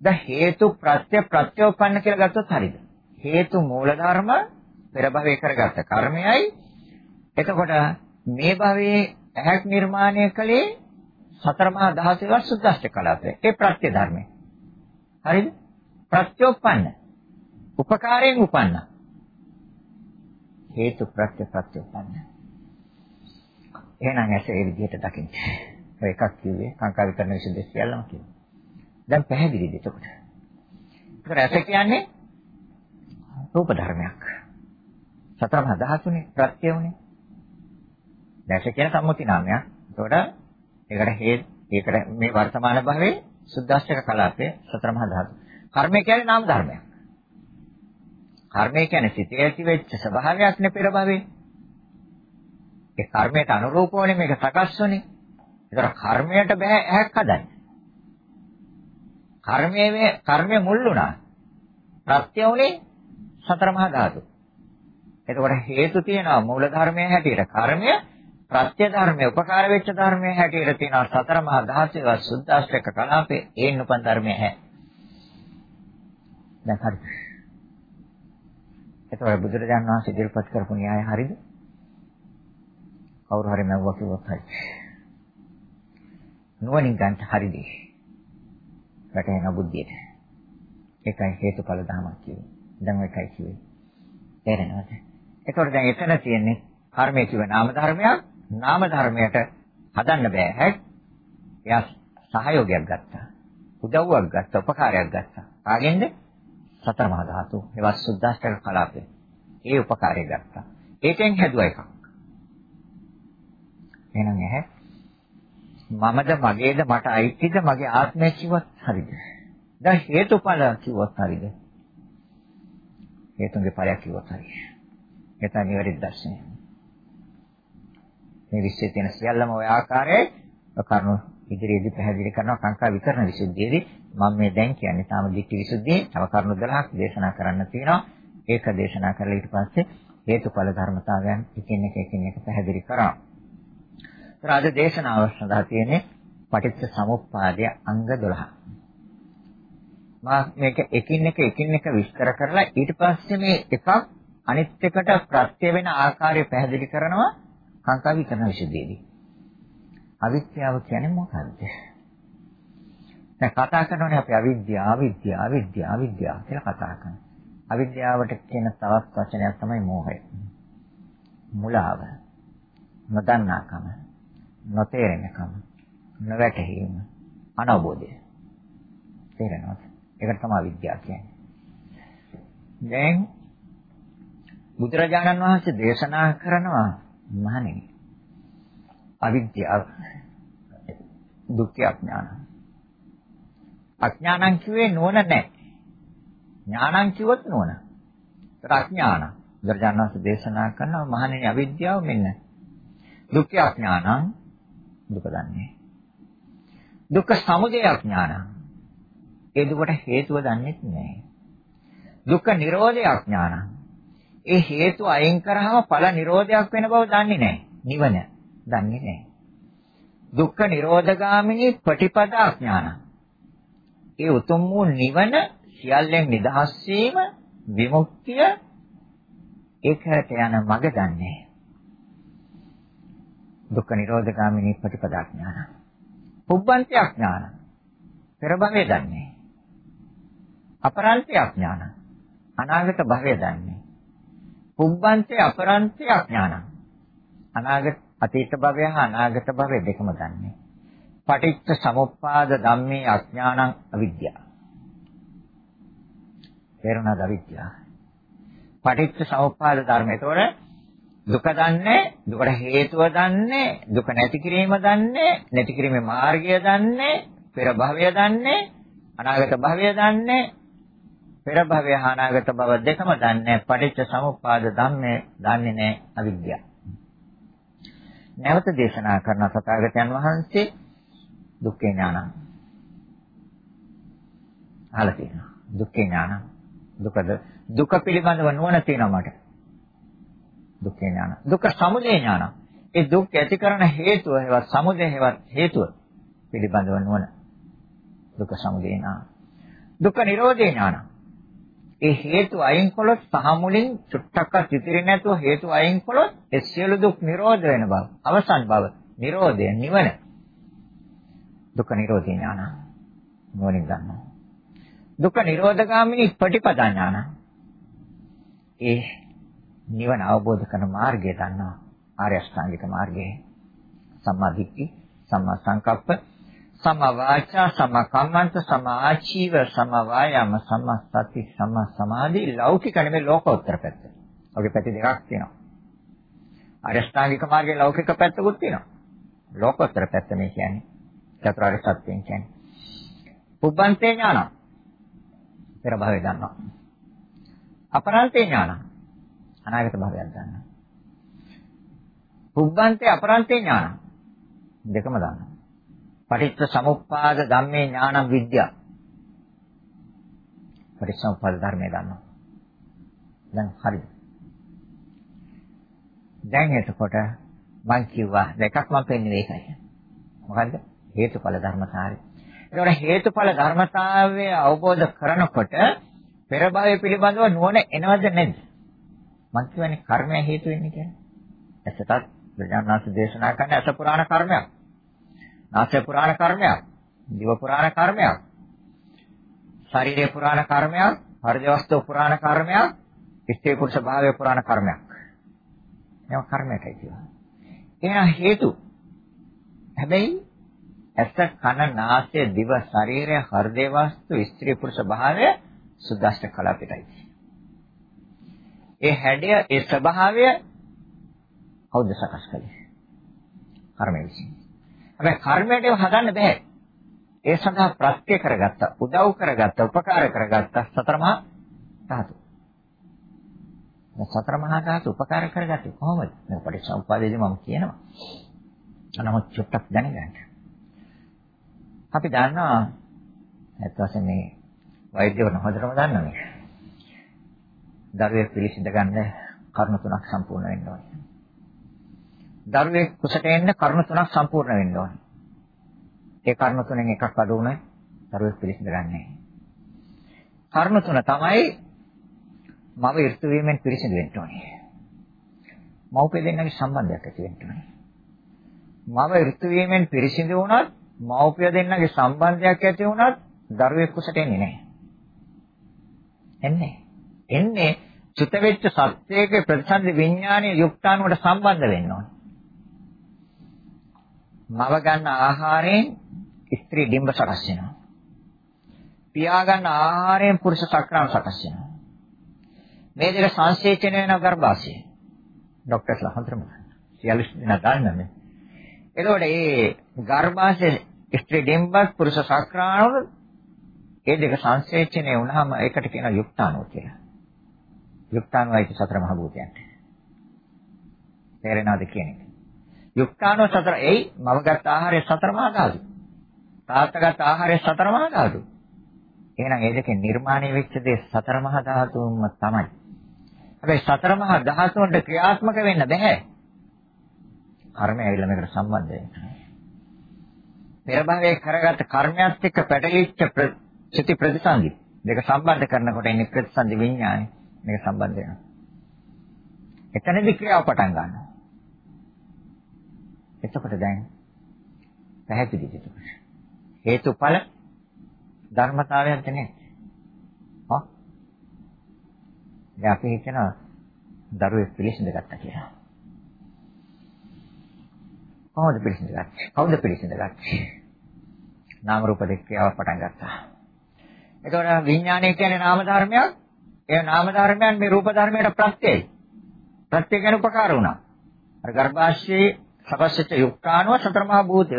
දැන් හේතු ප්‍රත්‍ය ප්‍රත්‍යෝපන්න කියලා ගත්තොත් හරිද? හේතු මූලධර්ම පෙර භවයේ කරගත්ත කර්මයයි එතකොට මේ භවයේ ඇහැක් නිර්මාණය කළේ සතර මහා ධාතුවේ සුද්දාෂ්ට කලාපය. ඒ ප්‍රත්‍ය ධර්මය. හරිද? ප්‍රත්‍යෝපන්න. උපකාරයෙන් උපන්න. හේතු ප්‍රත්‍ය ප්‍රත්‍යෝපන්න. එහෙනම් ඇස ඒ විදිහට දකින්න. ඔය එකක් කිව්වේ කාංකා විතරන විසුද්ධිය සියල්ලම කිව්වා. දැන් පැහැදිලිද එතකොට? ඒතර ඇස කියන්නේ රූප ධර්මයක්. සතර මහා ධාතුනේ ප්‍රත්‍යයුනේ. දැස කියන සම්මුති නාමයක්. ඒතකොට ඒකට හේත් ඒකට මේ වර්තමාන භවයේ සුද්දාෂ්ටක කලාපයේ සතර මහා ධාතු. කර්මය කියන්නේ නාම ධර්මයක්. කර්මය කියන්නේ සිතේ ඇති වෙච්ච ස්වභාවයක් නේ පෙර භවයේ. ඒ කර්මයට අනුරූපවනේ මේක සකස් වුනේ. ඒතර කර්මයට බෑ ඇහැක් හදන්න. කර්මයේ මේ කර්මය මුල් වුණා. ප්‍රත්‍ය උනේ සතර මහා ධාතු. එතකොට හේතු තියෙනවා මූල ධර්මයේ හැටියට කර්මය ප්‍රත්‍ය ධර්මයේ උපකාර වෙච්ච ධර්මයේ හැටියට තියෙනවා සතර මහා ධාතුවේ සුද්ධාෂ්ටක කලාපේ ඒන් උපන් ධර්මයේ හැ. දැන් හරි. ඒතකොට බුදුරජාණන් වහන්සේ ඉදිරිපත් කරපු න්‍යාය හරිද? කවුරු හරි මැව්වා කිව්වොත් හරි. නුවණින් ගන්න හරිද? වැටෙන බුද්ධියට. ඒකයි හේතුඵල ධමයක් කියන්නේ. දැන් ඒකයි කිව්වේ. තේරෙනවද? ඒතකොට දැන් එතන තියෙන්නේ කර්මය කිව්ව නාම ධර්මයක්. නාම ධර්මයට හදන්න බෑ. හැ? එයා සහයෝගයක් ගත්තා. උදව්වක් ගත්තා, උපකාරයක් ගත්තා. කාගෙන්ද? සතර මහා ධාතු. ඒවත් සුද්දාෂ්ටක කලාපේ. ඒ උපකාරය ගත්තා. ඒකෙන් හැදුවා එකක්. එහෙනම් ඇහැ මමද මගේද මට අයිතිද මගේ ආත්මය කිව්වත් හරිද? දැන් හේතුඵල කිව්වත් හරිද? හේතුන්ගේ ඵලයක් කිව්වත් හරිද? ඒ තමයි නිවැරදි දර්ශනය. මේ විශ්වයේ තියෙන සියල්ලම ওই ආකාරයේ කරුණු ඉදිරියේදී පැහැදිලි කරනවා කාංකා විකරණ විසුද්ධියේදී මම මේ දැන් කියන්නේ තාම දික්ටි විසුද්ධියේ තව කරුණු 12ක් දේශනා කරන්න තියෙනවා. ඒක දේශනා කරලා ඊට පස්සේ හේතුඵල ධර්මතාවයන් එකින් එක එකින් එක පැහැදිලි කරනවා. රාජ දේශනාව සඳහා තියෙන්නේ පටිච්ච සමුප්පාදයේ අංග 12. මා මේක එකින් එක එකින් එක විස්තර කරලා ඊට පස්සේ මේ එකක් අනිත් එකට ප්‍රත්‍ය වෙන ආකාරය පැහැදිලි කරනවා කාංකා විකරණ විසුද්ධියේදී. අවිද්‍යාව කියන්නේ මොකක්ද? දැන් කතා කරනෝනේ අපි අවිද්‍යාව, අවිද්‍යාව, අවිද්‍යාව, අවිද්‍යාව කියලා කතා කරනවා. අවිද්‍යාවට කියන තවත් වචනයක් තමයි මෝහය. මුලාව. නොදන්නාකම. නොතේරෙනකම. නොවැටහීම. අනවබෝධය. තේරෙනවද? ඒකට තමයි අවිද්‍යාව කියන්නේ. දැන් බුදුරජාණන් වහන්සේ දේශනා කරනවා මහණෙනි අවිද්‍යාව දුක්ඛ අඥාන අඥානං කිව්වේ නුවණ නැහැ ඥානං කිව්වොත් නුවණ ඒත් අඥාන බුදුරජාණන් දේශනා කරනවා මහණෙනි අවිද්‍යාව මෙන්න දුක්ඛ අඥානං දුක දන්නේ දුක්ඛ සමුදය අඥානං ඒ දුකට හේතුව දන්නේ නැහැ දුක්ඛ නිරෝධය අඥානං ඒ හේතු අයින් කරාම ඵල නිරෝධයක් වෙන බව දන්නේ නැහැ නිවන දන්නේ නැහැ. දුක්ඛ නිරෝධගාමිනී ප්‍රතිපදා ඥාන. ඒ උතුම් වූ නිවන සියල්ලෙන් නිදහස් වීම විමුක්තිය ඒකට යන මඟ දන්නේ. දුක්ඛ නිරෝධගාමිනී ප්‍රතිපදා ඥාන. පුබ්බන්ති ඥාන. පෙර භවය දන්නේ. අපරන්ති ඥාන. අනාගත භවය දන්නේ. පුබ්බන්ති අපරන්ති ඥාන. අනාගත අතීත භවය හා අනාගත භවය දෙකම දන්නේ. පටිච්ච සමුප්පාද ධම්මේ අඥානං අවිද්‍යාව. තේරුණාද අවිද්‍යාව? පටිච්ච සමුප්පාද ධර්ම. ඒතකොට දුක දන්නේ, දුකට හේතුව දන්නේ, දුක නැති කිරීම දන්නේ, නැති කිරීමේ මාර්ගය දන්නේ, පෙර භවය දන්නේ, අනාගත භවය දන්නේ, පෙර භවය හා අනාගත භව දෙකම දන්නේ. පටිච්ච සමුප්පාද ධම්මේ දන්නේ නැහැ අවිද්‍යාව. නැවත දේශනා කරන සතාගතයන් වහන්සේ දුක්ඛ ඥානං. අහලා තියෙනවා. දුක්ඛ ඥානං. දුකද දුක පිළිබඳව නුවණ තියෙනවා මට. දුක්ඛ ඥාන. දුක්ඛ සමුදය ඥාන. ඒ දුක් ඇති කරන හේතුව හේවත් සමුදය හේවත් හේතුව පිළිබඳව නුවණ. දුක්ඛ සමුදය ඥාන. දුක්ඛ නිරෝධය ඥාන. ඒ හේතු අයින් කළොත් සහ මුලින් චුට්ටක්වත් ඉතිරෙන්නේ නැතුව හේතු අයින් කළොත් ඒ සියලු දුක් නිරෝධ වෙන බව අවසන් බව නිරෝධය නිවන දුක්ඛ නිරෝධ ඥාන මොනින් ගන්නවා දුක්ඛ නිරෝධගාමිනී ප්‍රතිපදා ඥාන ඒ නිවන අවබෝධ කරන මාර්ගය දන්නවා ආර්ය අෂ්ටාංගික මාර්ගය සම්මා දිට්ඨි සම්මා සංකප්ප සම්මා වාචා සම්මා කම්මන්ත සම්මා ආචීව සම්මා වායාම සම්මා සති සම්මා සමාධි ලෞකික නෙමෙයි ලෝකෝත්තර පැත්ත. ඔගේ පැති දෙකක් තියෙනවා. අරියෂ්ඨාංගික මාර්ගයේ ලෞකික පැත්තකුත් තියෙනවා. ලෝකෝත්තර පැත්ත මේ කියන්නේ චතුරාර්ය සත්‍යයෙන් කියන්නේ. පුබ්බන්තේ ඥාන. පෙර භවය දන්නවා. අපරන්තේ ඥාන. අනාගත භවයක් දන්නවා. පුබ්බන්තේ අපරන්තේ ඥාන. දෙකම දන්නවා. පටිච්ච සමුප්පාද ධම්මේ ඥානං විද්‍යා. පටිච්ච සමුප්පාද ධර්මය දන්නවා. දැන් හරිද? දැන් එතකොට මම කිව්වා දෙකක් මම පෙන්වන්නේ ඒකයි. මොකද්ද? හේතුඵල ධර්මතාවය. ඒතකොට හේතුඵල ධර්මතාවය අවබෝධ කරනකොට පෙර භවය පිළිබඳව නුවණ එනවද නැද්ද? මං කියන්නේ කර්මය හේතු වෙන්නේ කියන්නේ. ඇසටත් බුදුනාස දේශනා කරන ඇස පුරාණ කර්මයක්. නාසය පුරාණ කර්මයක්. දිව පුරාණ කර්මයක්. ශරීරය පුරාණ කර්මයක්. හෘද වස්තු පුරාණ කර්මයක්. ස්ත්‍රී පුරුෂ භාවය පුරාණ කර්මයක්. මේවා කර්මයටයි කියනවා. එහෙනම් හේතු. හැබැයි ඇස කන නාසය දිව ශරීරය හෘද වස්තු ස්ත්‍රී පුරුෂ භාවය සුද්දාෂ්ට කලාපයටයි. ඒ හැඩය ඒ ස්වභාවය කවුද සකස් කළේ? කර්මය විසින්. හැබැයි කර්මයට ඒව හදන්න බෑ. ඒ සඳහා ප්‍රත්‍ය කරගත්ත, උදව් කරගත්ත, උපකාර කරගත්ත සතර මහා ධාතු. මේ සතර මහා ධාතු උපකාර කරගත්තේ කොහොමද? මේ පරිසම්පාදයේදී මම කියනවා. නමුත් චුට්ටක් දැනගන්න. අපි දන්නවා ඇත්ත වශයෙන්ම මේ වෛද්‍යවරුන් හොඳටම දන්නවනේ. දරුවෙක් පිළිසිඳ ගන්න කරුණු තුනක් සම්පූර්ණ වෙන්න ඕනේ. දරුවෙක් කුසට එන්න කරුණු තුනක් සම්පූර්ණ වෙන්න ඕනේ. ඒ කරුණු තුනෙන් එකක් අඩු වුණොත් දරුවෙක් පිළිසිඳ ගන්නෑ. කරුණු තුන තමයි මව ඍතු වීමෙන් පිළිසිඳ වෙන්න ඕනේ. මව්පිය දෙන්නගේ සම්බන්ධයක් ඇති වෙන්න ඕනේ. මව ඍතු වීමෙන් පිළිසිඳ වුණත් මව්පිය දෙන්නගේ සම්බන්ධයක් ඇති වුණත් දරුවෙක් කුසට එන්නේ නැහැ. එන්නේ. එන්නේ චුත වෙච්ච සත්‍යයේ ප්‍රතිසන්දි විඥානීය යුක්තාණුවට සම්බන්ධ වෙන්න ඕනේ. මව ගන්න ආහාරයෙන් ස්ත්‍රී ඩිම්බ සකස් වෙනවා. පියා ගන්න ආහාරයෙන් පුරුෂ සක්‍රාම සකස් වෙනවා. මේ දෙක සංශ්ලේෂණය වෙන ගර්භාෂය. ડોක්ටර්ස්ලා හතරම සියලු දෙනා දන්නනේ. එතකොට මේ ගර්භාෂයේ ස්ත්‍රී ඩිම්බස් පුරුෂ සක්‍රාම ඒ දෙක සංශ්ලේෂණය වුණාම ඒකට කියන යුක්තාණුව කියලා. යුක්තාණුවයි සතර මහ භූතයන්ට. තේරෙනවද කියන්නේ? යුක්තාණුව සතර එයි මවගත් ආහාරය සතර මහා ධාතු. තාත්තගත් ආහාරය සතර මහා ධාතු. එහෙනම් ඒ දෙකෙන් නිර්මාණය වෙච්ච දේ සතර මහා ධාතුන්ම තමයි. හැබැයි සතර මහා ධාතුන්ට ක්‍රියාත්මක වෙන්න බෑ. කර්මය ඇවිල්ලා මේකට සම්බන්ධ වෙනවා. පෙර භවයේ කරගත් කර්මයක් එක්ක පැටලිච්ච චිති ප්‍රතිසන්දි දෙක සම්බන්ධ කරනකොට එන්නේ ප්‍රතිසන්දි විඥානය මේක සම්බන්ධ වෙනවා. එතනදී ක්‍රියාව පටන් ගන්නවා. එතකොට දැන් පැහැදිලිද එතකොට? හේතුඵල ධර්මතාවයක්ද නැහැ. හා? දැන් අපි හිතන දරුවෙක් පිළිසිඳ ගත්තා කියලා. කොහොමද පිළිසිඳ ගත්තේ? කවුද පිළිසිඳ ගත්තේ? නාම රූප දෙක ක්‍රියාව පටන් ගත්තා. එතකොට විඥානය කියන්නේ නාම ධර්මයක්. ඒ නාම ධර්මයන් මේ රූප ධර්මයට ප්‍රත්‍යයයි. ප්‍රත්‍ය කියන උපකාර වුණා. අර ගර්භාෂයේ සකස්ච්ච යුක්තාණුව සතර මහා භූතය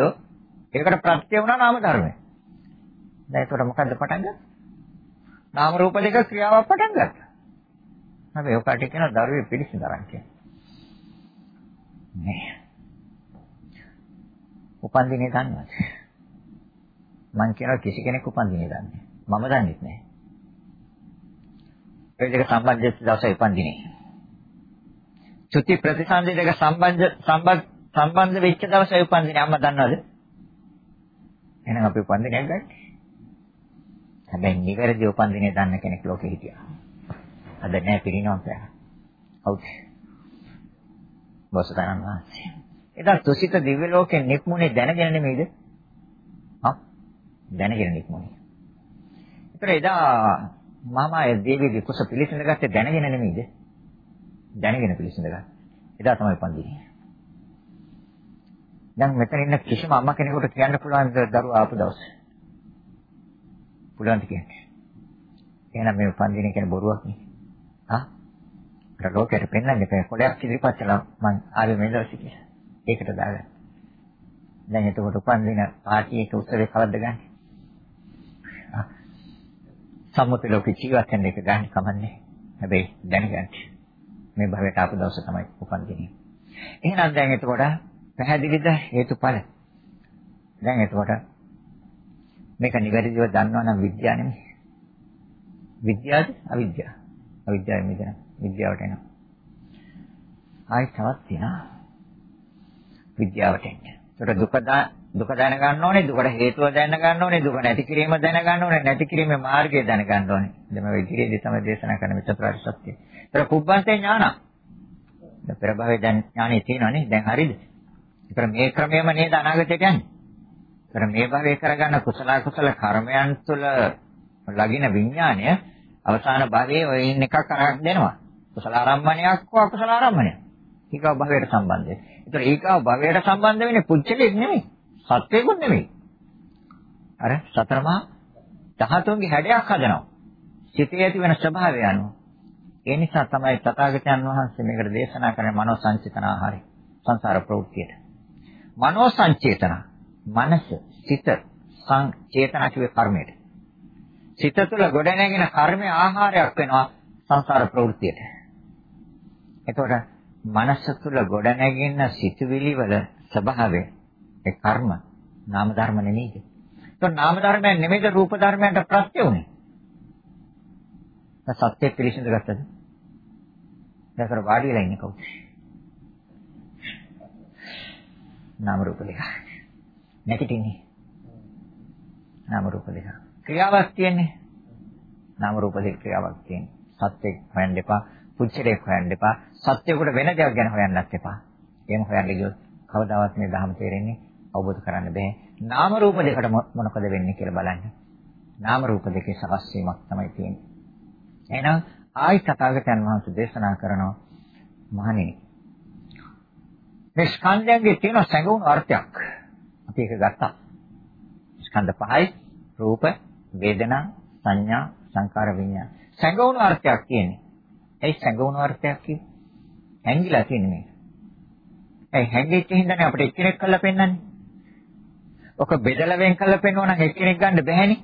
ඒකට ප්‍රත්‍ය වුණා නාම ධර්මය. දැන් ඒකට මොකද්ද පටන් ගත්තේ? නාම රූප දෙක ක්‍රියාවක් පටන් ගත්තා. හැබැයි ඔකට කියන දරුවේ පිළිසිඳරන් කියන්නේ. නේ. උපන් දිනේ දන්නවද? මං කියන කිසි කෙනෙක් උපන් දිනේ දන්නේ. මම දන්නේ නැහැ. ඒ දෙක සම්බන්ධ වෙච්ච දවසේ උපන් දිනේ. චුති ප්‍රතිසන්දි දෙක සම්බන්ධ සම්බන්ධ සම්බන්ධ වෙච්ච දවසේ උපන් දිනේ අම්මා දන්නවද? එහෙනම් අපි උපන් දිනයක් ගන්න. හැබැයි නිවැරදි උපන් දිනේ දන්න කෙනෙක් ලෝකෙ හිටියා. අද නෑ පිරිනවම් පෑවා. හවුද? බොසතනන් වහන්සේ. එදා තුසිත දිව්‍ය ලෝකෙ නික්මුනේ දැනගෙන නෙමෙයිද? හා? දැනගෙන නික්මුනේ. ඒතර එදා මම ඒ දේවිගේ කුස පිළිසිඳ ගත්තේ දැනගෙන නෙමෙයිද? දැනගෙන පිළිසිඳ ගත්තා. එදා තමයි පන්දිනේ. දැන් මෙතන ඉන්න කිසිම අම්මා කෙනෙකුට කියන්න පුළුවන් දරුවා ආපු දවසේ. පුළුවන් කියන්නේ. එහෙනම් මේ පන්දිනේ කියන බොරුවක් නේ. හා? අර ලෝකෙට පෙන්වන්නේ මේ කොලයක් ඉදිරිපත් කළා මං ආවේ මේ දවසේ කියලා. ඒකට දාගන්න. දැන් එතකොට උපන්දින පාටි එක උත්සවේ කවද්ද ගන්නේ? සම්මුත ලෝක ජීවත් වෙන එක ගන්න කමන්නේ. හැබැයි දැනගන්න. මේ භවයට ආපු දවස තමයි උපන්දිනේ. එහෙනම් දැන් එතකොට පැහැදිලිද හේතුඵල? දැන් එතකොට මේක නිවැරදිව දන්නවා නම් විද්‍යාව නෙමෙයි. විද්‍යාවද අවිද්‍යාව. අවිද්‍යාව මිදෙන විද්‍යාවට එනවා. ආයි තවත් තියෙනවා. විද්‍යාවට එන්නේ. ඒකට දුක දුක දැන ගන්න ඕනේ දුකට හේතුව දැන ගන්න ඕනේ දුක නැති කිරීම දැන ගන්න ඕනේ නැති කිරීමේ මාර්ගය දැන ගන්න ඕනේ. දැන් මේ ඉදිරියේදී තමයි දේශනා කරන චතුරාර්ය සත්‍ය. ඒතර කුබ්බන්තේ ඥාන. දැන් පෙර භවයේ දැන් ඥානෙ තියෙනවනේ. දැන් හරිද? ඒතර මේ ක්‍රමයම නේද අනාගතයට යන්නේ. ඒතර මේ භවයේ කරගන්න කුසල කුසල කර්මයන් තුළ ලගින විඥාණය අවසාන භවයේ ඔය ඉන්න එකක් අරන් දෙනවා. කුසල ආරම්භණයක් හෝ අකුසල ආරම්භණයක්. ඊගව භවයට සම්බන්ධයි. ඒතර ඊගව භවයට සම්බන්ධ වෙන්නේ පුච්චලෙක් නෙමෙයි. සත්වෙකුත් නෙමෙයි. අර සතරමා ධාතුන්ගේ හැඩයක් හදනවා. සිතේ ඇති වෙන ස්වභාවය අනුව. ඒ නිසා තමයි තථාගතයන් වහන්සේ මේකට දේශනා කරන මනෝ සංචේතන ආහාරය. සංසාර ප්‍රවෘත්තියට. මනෝ සංචේතන මනස සිත සංචේතන කියේ කර්මයට. සිත තුළ ගොඩනැගෙන කර්මයේ ආහාරයක් වෙනවා සංසාර ප්‍රවෘත්තියට. එතකොට මනස තුළ ගොඩනැගෙන සිතුවිලි වල ස්වභාවය ඒ කර්ම නාම ධර්ම නෙමෙයිද? එතකොට නාම ධර්මයන් නෙමෙයිද රූප ධර්මයන්ට ප්‍රත්‍ය උනේ? සත්‍ය පිළිසිඳ ගත්තද? දැන් වාඩි වෙලා ඉන්නේ කවුද? නාම රූප දෙක. නැගිටින්නේ. නාම රූප දෙක. ක්‍රියාවක් තියෙන්නේ. නාම රූප දෙක ක්‍රියාවක් තියෙන්නේ. සත්‍යෙක් හොයන්න එපා. පුච්චලයක් හොයන්න එපා. සත්‍යයකට වෙන දෙයක් ගැන හොයන්නත් එපා. එහෙම හොයන්න ගියොත් කවදාවත් මේ ධහම තේරෙන්නේ අවබෝධ කරන්න බෑ. නාම රූප දෙකට මොනකද වෙන්නේ කියලා බලන්න. නාම රූප දෙකේ සකස් වීමක් තමයි තියෙන්නේ. එහෙනම් ආයි තථාගතයන් වහන්සේ දේශනා කරනවා මහණෙනි මේ ස්කන්ධයන්ගේ තියෙන සැඟවුණු අර්ථයක් අපි ඒක ගත්තා. ස්කන්ධ පහයි රූප, වේදනා, සංඥා, සංකාර විඤ්ඤාණ. සැඟවුණු අර්ථයක් කියන්නේ. ඒ සැඟවුණු අර්ථයක් කියන්නේ හැංගිලා තියෙන මේක. ඒ හැංගිච්ච හින්දානේ අපිට එක්කෙනෙක් කළා පෙන්වන්නේ. ඔක බෙදලා වෙන් කළා පෙන්වනවා නම් එක්කෙනෙක් ගන්න බැහැනේ.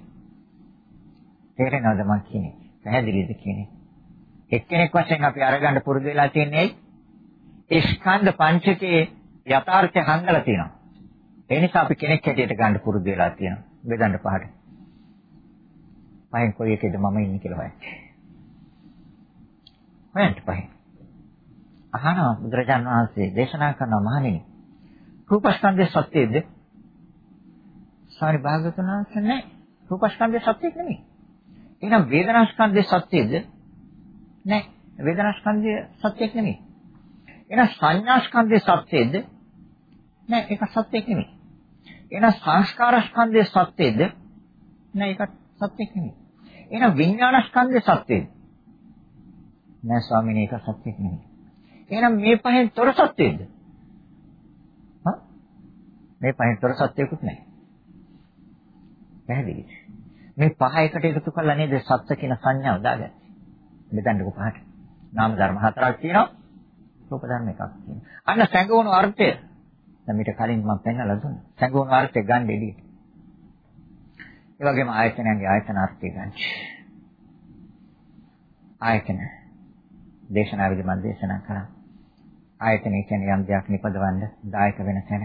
තේරෙනවද මම කියන්නේ? පැහැදිලිද කියන්නේ? එක්කෙනෙක් වශයෙන් අපි අරගන්න පුරුදු වෙලා තියෙන්නේ ඒ ස්කන්ධ පංචකයේ යථාර්ථය හංගලා තියෙනවා. ඒ නිසා අපි කෙනෙක් හැටියට ගන්න පුරුදු වෙලා තියෙනවා. බෙදන්න පහට. පහෙන් කොයි එකේද මම ඉන්නේ කියලා හොයන්න. හොයන්න පහෙන්. අහනවා බුදුරජාන් වහන්සේ දේශනා කරන මහණෙනි. රූපස්කන්ධය සත්‍යයේද? සාරි භාගතුන් වහන්සේ නෑ. රූපස්කන්ධය සත්‍යයක් නෙමෙයි. එහෙනම් වේදනාස්කන්ධය සත්‍යයේද? නෑ. වේදනාස්කන්ධය සත්‍යයක් නෙමෙයි. එහෙනම් සංඥාස්කන්ධය සත්‍යයේද? නෑ ඒක සත්‍යයක් නෙමෙයි. එහෙනම් සංස්කාරස්කන්ධය සත්‍යයේද? නෑ ඒක සත්‍යයක් නෙමෙයි. එහෙනම් විඥානස්කන්ධය සත්‍යයේද? නෑ ස්වාමීනි ඒක සත්‍යයක් නෙමෙයි. එහෙනම් මේ පහෙන් තොර සත්‍යයේද? හා? මේ පහෙන් තොර සත්‍යයකුත් නෑ. පැහැදිලිද? මේ පහ එකට එකතු කරලා නේද සත්‍ය කියන සංඥාව දාගත්තේ. මෙතනක පහට. නාම ධර්ම හතරක් තියෙනවා. රූප ධර්ම එකක් තියෙනවා. අන්න සැඟවුණු අර්ථය දැන් මීට කලින් මම පෙන්නලා දුන්නා. සැඟවුණු අර්ථය ගන්න එළියට. ඒ වගේම ආයතනයන්ගේ ආයතන අර්ථය ගන්න. ආයතන දේශනාවේදී මම දේශනා කළා. ආයතනය කියන්නේ යම් දෙයක් නිපදවන්න දායක වෙන තැන.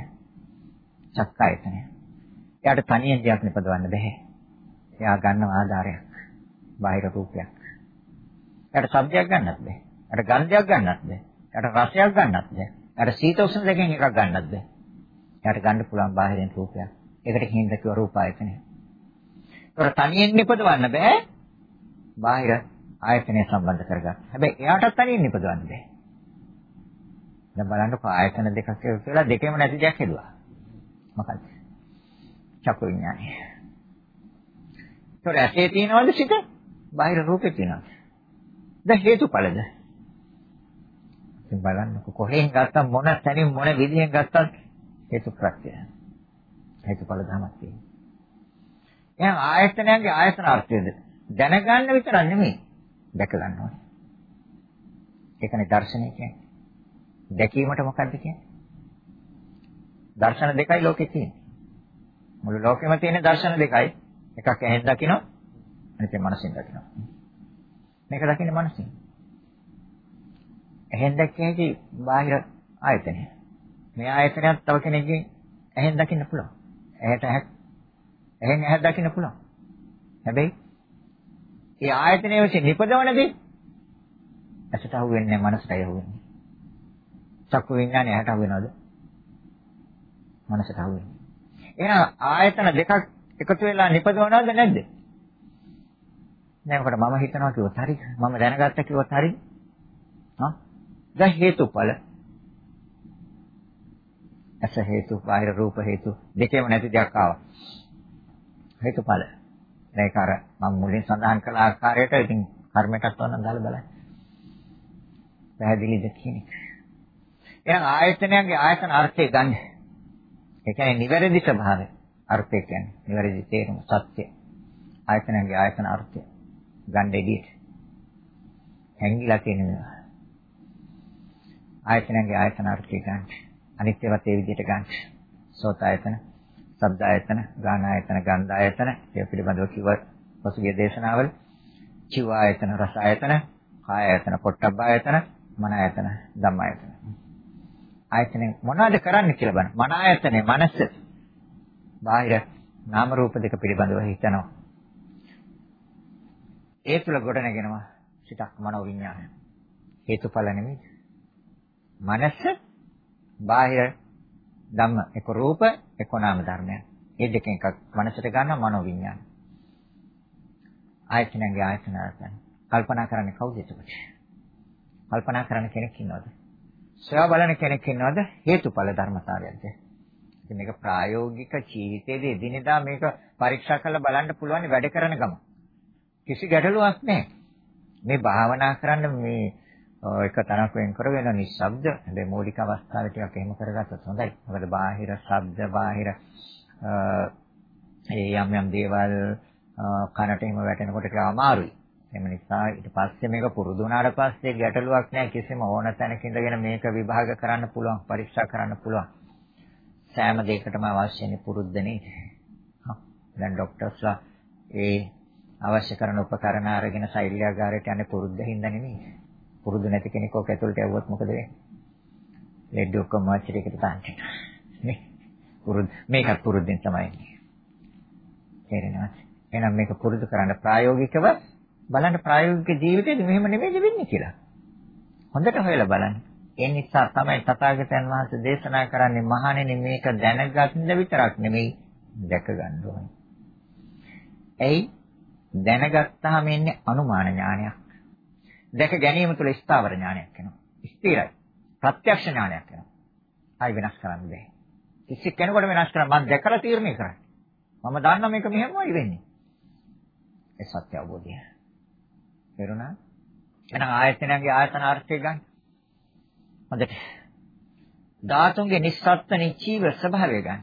චක්ක ආයතනය. එයාට තනියෙන් දෙයක් නිපදවන්න බෑ. එයා ගන්න ආධාරයක්. බාහිර රූපයක්. එයාට ශබ්දයක් ගන්නත් බෑ. එයාට ගන්ධයක් ගන්නත් බෑ. එයාට රසයක් ගන්නත් බෑ. එයාට සීත උෂ්ණ දෙකෙන් එකක් ගන්නත් බෑ. එයාට ගන්න පුළුවන් බාහිරින් රූපයක්. ඒකට හිඳ කිව්ව රූප ආයතනය. ඒතර තනියෙන් නිපදවන්න බෑ. බාහිර ආයතනය සම්බන්ධ කරගන්න. හැබැයි එයාටත් තනියෙන් නිපදවන්න බෑ. දැන් බලන්නකෝ ආයතන දෙකක් කියලා දෙකෙම නැති දෙයක් හදුවා. මොකක්ද? චක්කු විඥානය. ඒතර ඇසේ තියෙනවද සිත? බාහිර රූපේ තියෙනවද? දැන් හේතුඵලද? ඉතින් බලන්නකො කොහෙන් ගත්තත් මොන තැනින් මොන විදිහෙන් ගත්තත් හේතු ප්‍රත්‍යය. හේතුඵල ධමයක් තියෙනවා. එහෙනම් ආයතනයන්ගේ ආයතන අර්ථයද දැනගන්න විතරක් නෙමෙයි දැක ගන්න ඕනේ. ඒකනේ දර්ශනය කියන්නේ. දැකීමට මොකද්ද කියන්නේ? දර්ශන දෙකයි ලෝකේ තියෙන්නේ. මුළු ලෝකෙම තියෙන දර්ශන දෙකයි. එකක් ඇහෙන් දකිනවා අනිත් එක මනසෙන් දකිනවා. මේක දකින්නේ මනසෙන්. ඇහෙන් දැක්ක හැකි බාහිර ආයතනය. මේ ආයතනයක් තව කෙනෙක්ගෙන් ඇහෙන් දකින්න පුළුවන්. ඇහැට ඇහක් ඇහෙන් ඇහක් දකින්න පුළුවන්. හැබැයි ඒ ආයතනයේ විසින් නිපදවන දේ ඇසට අහු වෙන්නේ නැහැ මනසට අහු වෙන්නේ. චක්කු විඥානය ඇහැට අහු වෙනවද? මනසට අහු වෙන්නේ. එහෙනම් ආයතන දෙකක් එකතු වෙලා නිපදවනවද නැද්ද? නෑ මොකද මම හිතනවා කිව්වොත් හරි. මම දැනගත්ත කිව්වොත් හරි. හා? දැන් හේතුඵල. ඇස හේතු, බාහිර රූප හේතු දෙකේම නැති දෙයක් ආවා. හේතුඵල. මේක අර මම මුලින් සඳහන් කළ ආකාරයට ඉතින් කර්මයටත් වන්න දාලා බලන්න. පැහැදිලිද කියන එක. එහෙනම් ආයතනයන්ගේ ආයතන අර්ථය ගන්න. ඒ කියන්නේ නිවැරදි ස්වභාවය. අර්ථය කියන්නේ නිවැරදි තේරුම සත්‍ය. ආයතනයන්ගේ ආයතන අර්ථය ගන්න දෙවියට. හැංගිලා තියෙනවා. ආයතනයන්ගේ ආයතන අර්ථය ගන්න. අනිත් ඒවාත් ඒ විදිහට ගන්න. සෝත ආයතන, ශබ්ද ආයතන, ගාන ආයතන, ගන්ධ ආයතන, ඒ පිළිබඳව කිව්ව පසුගිය දේශනාවල චිව ආයතන, රස ආයතන, කාය ආයතන, පොට්ටබ්බ ආයතන, මන ආයතන, ධම්ම ආයතන. ආයතන මොනවද කරන්න කියලා බලන්න. මන ආයතනේ මනස බාහිර නාම රූප දෙක පිළිබඳව හිතනවා. ඒ තුල ගොඩ නැගෙනවා සිතක් මනෝ විඥානය. හේතුඵල නෙමෙයි. මනස බාහිර ධම්ම එක රූප එක නාම ධර්මයක්. මේ දෙකෙන් එකක් මනසට ගන්න මනෝ විඥානය. ආයතනගේ ආයතන අර්ථය. කල්පනා කරන්නේ කවුද එතකොට? කල්පනා කරන කෙනෙක් ඉන්නවද? සොයා බලන කෙනෙක් ඉන්නවද? හේතුඵල ධර්මතාවයක්ද? ඉතින් මේක ප්‍රායෝගික ජීවිතයේදී එදිනෙදා මේක පරීක්ෂා කරලා බලන්න පුළුවන් වැඩ කරන ගම. කිසි ගැටලුවක් නැහැ. මේ භාවනා කරන්න මේ එක තනක් වෙන් කරගෙන නිශ්ශබ්ද හැබැයි මූලික අවස්ථාවේ ටිකක් එහෙම කරගත්තොත් හොඳයි. මොකද බාහිර ශබ්ද බාහිර ඒ යම් යම් දේවල් කනට එහෙම වැටෙනකොට ටික අමාරුයි. එම නිසා ඊට පස්සේ මේක පුරුදු වුණාට පස්සේ ගැටලුවක් නැහැ කිසිම ඕන තැනක ඉඳගෙන මේක විභාග කරන්න පුළුවන් පරීක්ෂා කරන්න පුළුවන්. සෑම දෙයකටම අවශ්‍යනේ පුරුද්දනේ. දැන් ડોක්ටර්ස්ලා ඒ අවශ්‍ය කරන උපකරණ අරගෙන ශෛල්‍යාගාරයට යන්නේ පුරුද්ද හින්දා නෙමෙයි. පුරුදු නැති කෙනෙක් ඔක ඇතුළට යවුවොත් මොකද වෙන්නේ? ලෙඩ ඔක්කොම මාචරිකට තාන්නේ. නේ? පුරුදු මේකත් පුරුද්දෙන් තමයි ඉන්නේ. තේරෙනවද? එහෙනම් මේක පුරුදු කරන්න ප්‍රායෝගිකව බලන්න ප්‍රායෝගික ජීවිතේදී මෙහෙම නෙමෙයි වෙන්නේ කියලා. හොඳට හොයලා බලන්න. ඒ නිසා තමයි තථාගතයන් වහන්සේ දේශනා කරන්නේ මහණෙනි මේක දැනගන්න විතරක් නෙමෙයි දැක ගන්න ඕනේ. එයි දැනගත්තාම එන්නේ අනුමාන ඥානයක්. දැක ගැනීම තුළ ස්ථාවර ඥානයක් වෙනවා. ස්ථිරයි. ප්‍රත්‍යක්ෂ ඥානයක් වෙනවා. ආයි වෙනස් කරන්න බෑ. කිසි කෙනෙකුට වෙනස් කරන්න මම දැකලා තීරණය කරන්නේ. මම දන්නා මේක මෙහෙමයි වෙන්නේ. ඒ සත්‍ය අවබෝධය. තේරුණා? එහෙනම් ආයතනයන්ගේ ආයතන අර්ථය ගන්න. හොඳට. ධාතුන්ගේ නිස්සත්ත්ව නිචීව ස්වභාවය ගන්න.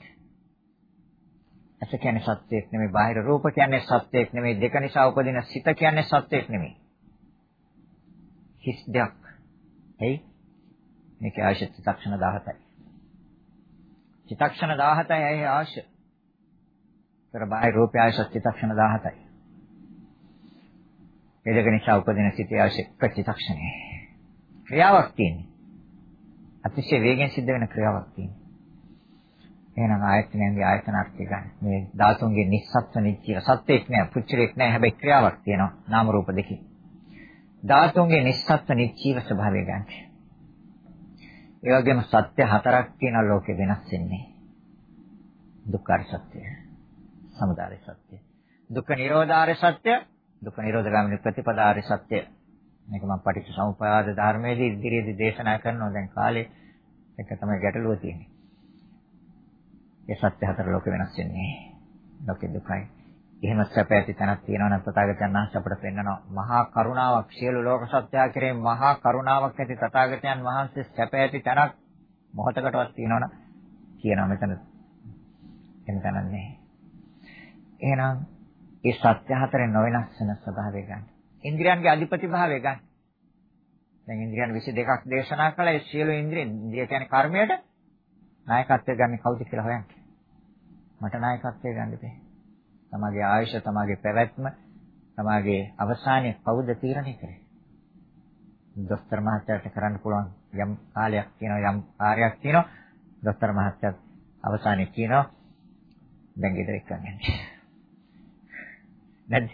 ඇස කියන්නේ සත්‍යයක් නෙමෙයි, බාහිර රූප කියන්නේ සත්‍යයක් නෙමෙයි, දෙක නිසා උපදින සිත කියන්නේ සත්‍යයක් නෙමෙයි. හිස් දෙයක්. එයි මේකේ ආයශ චිත්තක්ෂණ 17යි. චිත්තක්ෂණ 17යි ඇයි ආශ. ඒතර බාහිර රූපය ආයශ චිත්තක්ෂණ 17යි. ඒ දෙක නිසා උපදින සිතේ ආශ එක චිත්තක්ෂණේ. ක්‍රියාවක් තියෙන්නේ. අතිශය වේගෙන් සිද්ධ වෙන ක්‍රියාවක් තියෙනවා. එහෙනම් ආයතනයන්ගේ ආයතනාර්ථය ගන්න. මේ ධාතුන්ගේ නිස්සත්ත්ව නිච්චය සත්‍යයක් නෑ, පුච්චරයක් නෑ. හැබැයි ක්‍රියාවක් තියෙනවා. නාම රූප දෙකේ. ධාතුන්ගේ නිස්සත්ත්ව නිච්චීව ස්වභාවය ගන්න. ඒ වගේම සත්‍ය හතරක් තියෙන ලෝකේ වෙනස් වෙන්නේ. දුක්ඛාර සත්‍ය, සමුදාය සත්‍ය, දුක්ඛ නිරෝධාර සත්‍ය, දුක්ඛ නිරෝධ ගාමිනී ප්‍රතිපදාාර සත්‍ය. මේක මම පටිච්ච සමුප්පාද ධර්මයේදී ඉදිරියේදී දේශනා කරනවා දැන් කාලේ එක තමයි ගැටලුව තියෙන්නේ. ඒ සත්‍ය හතර ලෝක වෙනස් වෙන්නේ. ලෝකෙ දුකයි. එහෙම සැප ඇති තැනක් තියෙනවා නම් තථාගතයන් වහන්සේ අපට පෙන්වනවා මහා කරුණාවක් සියලු ලෝක සත්‍යය කෙරේ මහා කරුණාවක් ඇති තථාගතයන් වහන්සේ සැප ඇති තැනක් මොහතකටවත් තියෙනවනම් කියනවා මෙතන එහෙම තැනක් නැහැ. එහෙනම් ඒ සත්‍ය හතරෙන් නොවෙනස් වෙන ස්වභාවය ගන්න. ඉන්ද්‍රියන්ගේ අධිපති භාවය ගන්න. දැන් ඉන්ද්‍රියන් 22ක් දේශනා කළා ඒ සියලු ඉන්ද්‍රියන් ඉන්ද්‍රිය කියන්නේ කර්මයට නායකත්වය ගන්න කවුද කියලා හොයන්න. මට නායකත්වය ගන්න බෑ. තමගේ ආයුෂ, තමගේ පැවැත්ම, තමගේ අවසානය කවුද තීරණය කරේ? දොස්තර මහත්තයාට කරන්න පුළුවන් යම් කාලයක් තියෙනවා යම් කාර්යයක් තියෙනවා. දොස්තර මහත්තයා අවසානයේ කියනවා දැන් ගෙදර එක්කන් යන්න. නැද්ද?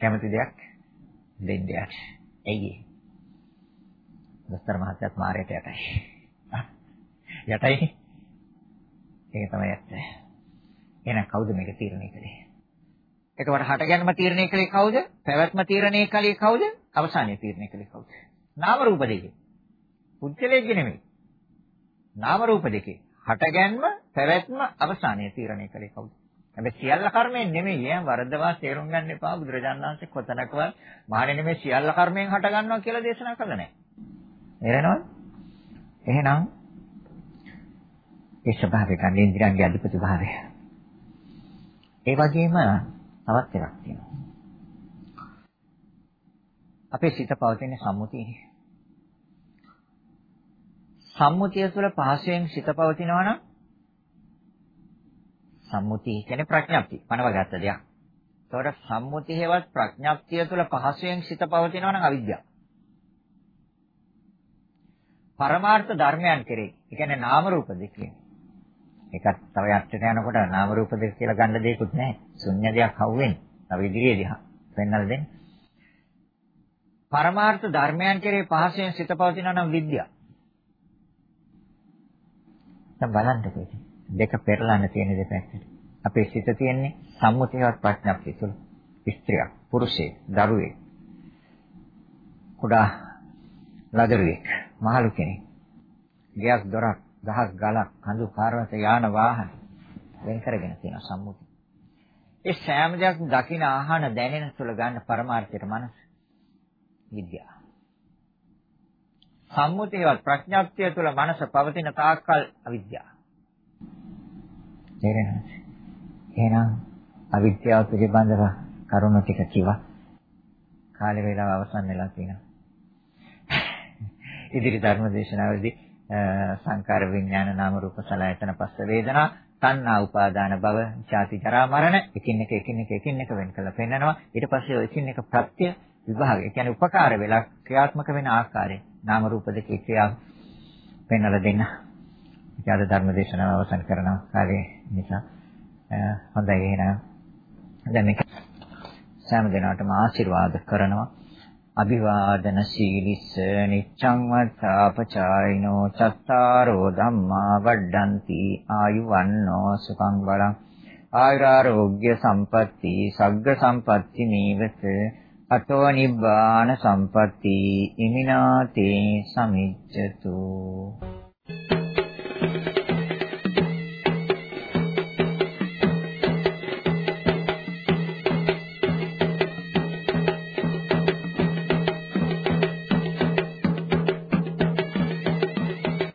කැමති දෙයක් දෙන්න යක්. එයි. දොස්තර මහත්තයාත් මාරයට යටයි. යටයි. ඒක තමයි ඇත්ත. එහෙනම් කවුද මේක තීරණය කළේ? එතකොට හටගැන්ම තීරණය කළේ කවුද? පැවැත්ම තීරණය කළේ කවුද? අවසානයේ තීරණය කළේ කවුද? නාම රූප දෙකේ. පුද්ගලයෙක් නෙමෙයි. නාම රූප දෙකේ හටගැන්ම පැවැත්ම අවසානය තීරණය කළේ කවුද? හැබැයි සියල්ල කර්මයෙන් නෙමෙයි ඈ වරදවා තේරුම් ගන්න එපා බුදුරජාණන් වහන්සේ කොතනකවත් මහණෙනි මේ සියල්ල කර්මයෙන් හට ගන්නවා කියලා දේශනා කළා නෑ. තේරෙනවද? එහෙනම් ඒ ස්වභාවය ගන්න ඉන්ද්‍රියන්ගේ අධිපති භාවය. ඒ වගේම තවත් එකක් තියෙනවා. අපේ සිත පවතින සම්මුතියනේ. සම්මුතිය තුළ පහසෙන් සිත පවතිනවා නම් සම්මුතිය කියන්නේ ප්‍රඥප්තිය. පනවගත්ත දෙයක්. ඒතකොට සම්මුතිය හේවත් ප්‍රඥප්තිය තුළ පහසෙන් සිත පවතිනවා නම් අවිද්‍යාව. පරමාර්ථ ධර්මයන් කෙරේ. ඒ කියන්නේ නාම රූප දෙකේ. ඒකත් තව යටට යනකොට නාම රූප දෙක කියලා ගන්න දෙයක්වත් නැහැ. ශුන්‍ය දෙයක් හවුවෙන්නේ. තව ඉදිරියේදී පෙන්නලා දෙන්න. පරමාර්ථ ධර්මයන් කෙරේ පහසෙන් සිත පවතිනවා නම් විද්‍යාව. දැන් බලන්නකෝ දෙක පෙරලන්න තියෙන දෙපැත්තට. අපේ සිත තියෙන්නේ සම්මුතියවත් ප්‍රඥප්තිය තුළ. ස්ත්‍රියක්, පුරුෂයෙක්, දරුවෙක්. කුඩා ලදරුවෙක්, මහලු කෙනෙක්. ගයක් දොරක්, ගහක් ගලක්, කඳු පාරවත යාන වාහන වෙන් කරගෙන තියෙන සම්මුතිය. ඒ සෑම දෙයක් දකින ආහන දැනෙන තුළ ගන්න පරමාර්ථයට මනස විද්‍යාව. සම්මුතියවත් ප්‍රඥාප්තිය තුළ මනස පවතින තාක්කල් අවිද්‍යාව. තේරෙනවද? එහෙනම් අවිද්‍යාව පිළිබඳව කරුණු ටික කිව්වා. කාලය වේලාව අවසන් වෙලා තියෙනවා. ඉදිරි ධර්ම දේශනාවේදී සංකාර විඥාන නාම රූප සලආයතන පස්ස වේදනා තණ්හා උපාදාන භව ජාති ජරා මරණ එකින් එක එකින් එක එකින් එක වෙන් කරලා පෙන්නනවා ඊට පස්සේ ඔය එකින් එක ප්‍රත්‍ය විභාග ඒ කියන්නේ උපකාර වෙලා ක්‍රියාත්මක වෙන ආකාරය නාම රූප දෙකේ ක්‍රියාව පෙන්වලා දෙන්න. ඉතින් අද ධර්ම දේශනාව අවසන් කරනවා කාලේ නිසා හොඳයි එහෙනම්. දැන් මේක සෑම දිනකටම ආශිර්වාද කරනවා. අභිවාදන සීලිස්ස නිච්ඡං වත්තාපචායිනෝ චත්තාරෝ ධම්මා වඩ්ඩಂತಿ ආයුවන්නෝ සුඛං බලං. ආයුරාෝග්‍ය සම්පatti සග්ග සම්පatti නීවත අතෝ නිබ්බාන සම්පatti ඉමිනාතේ සමිච්ඡතු.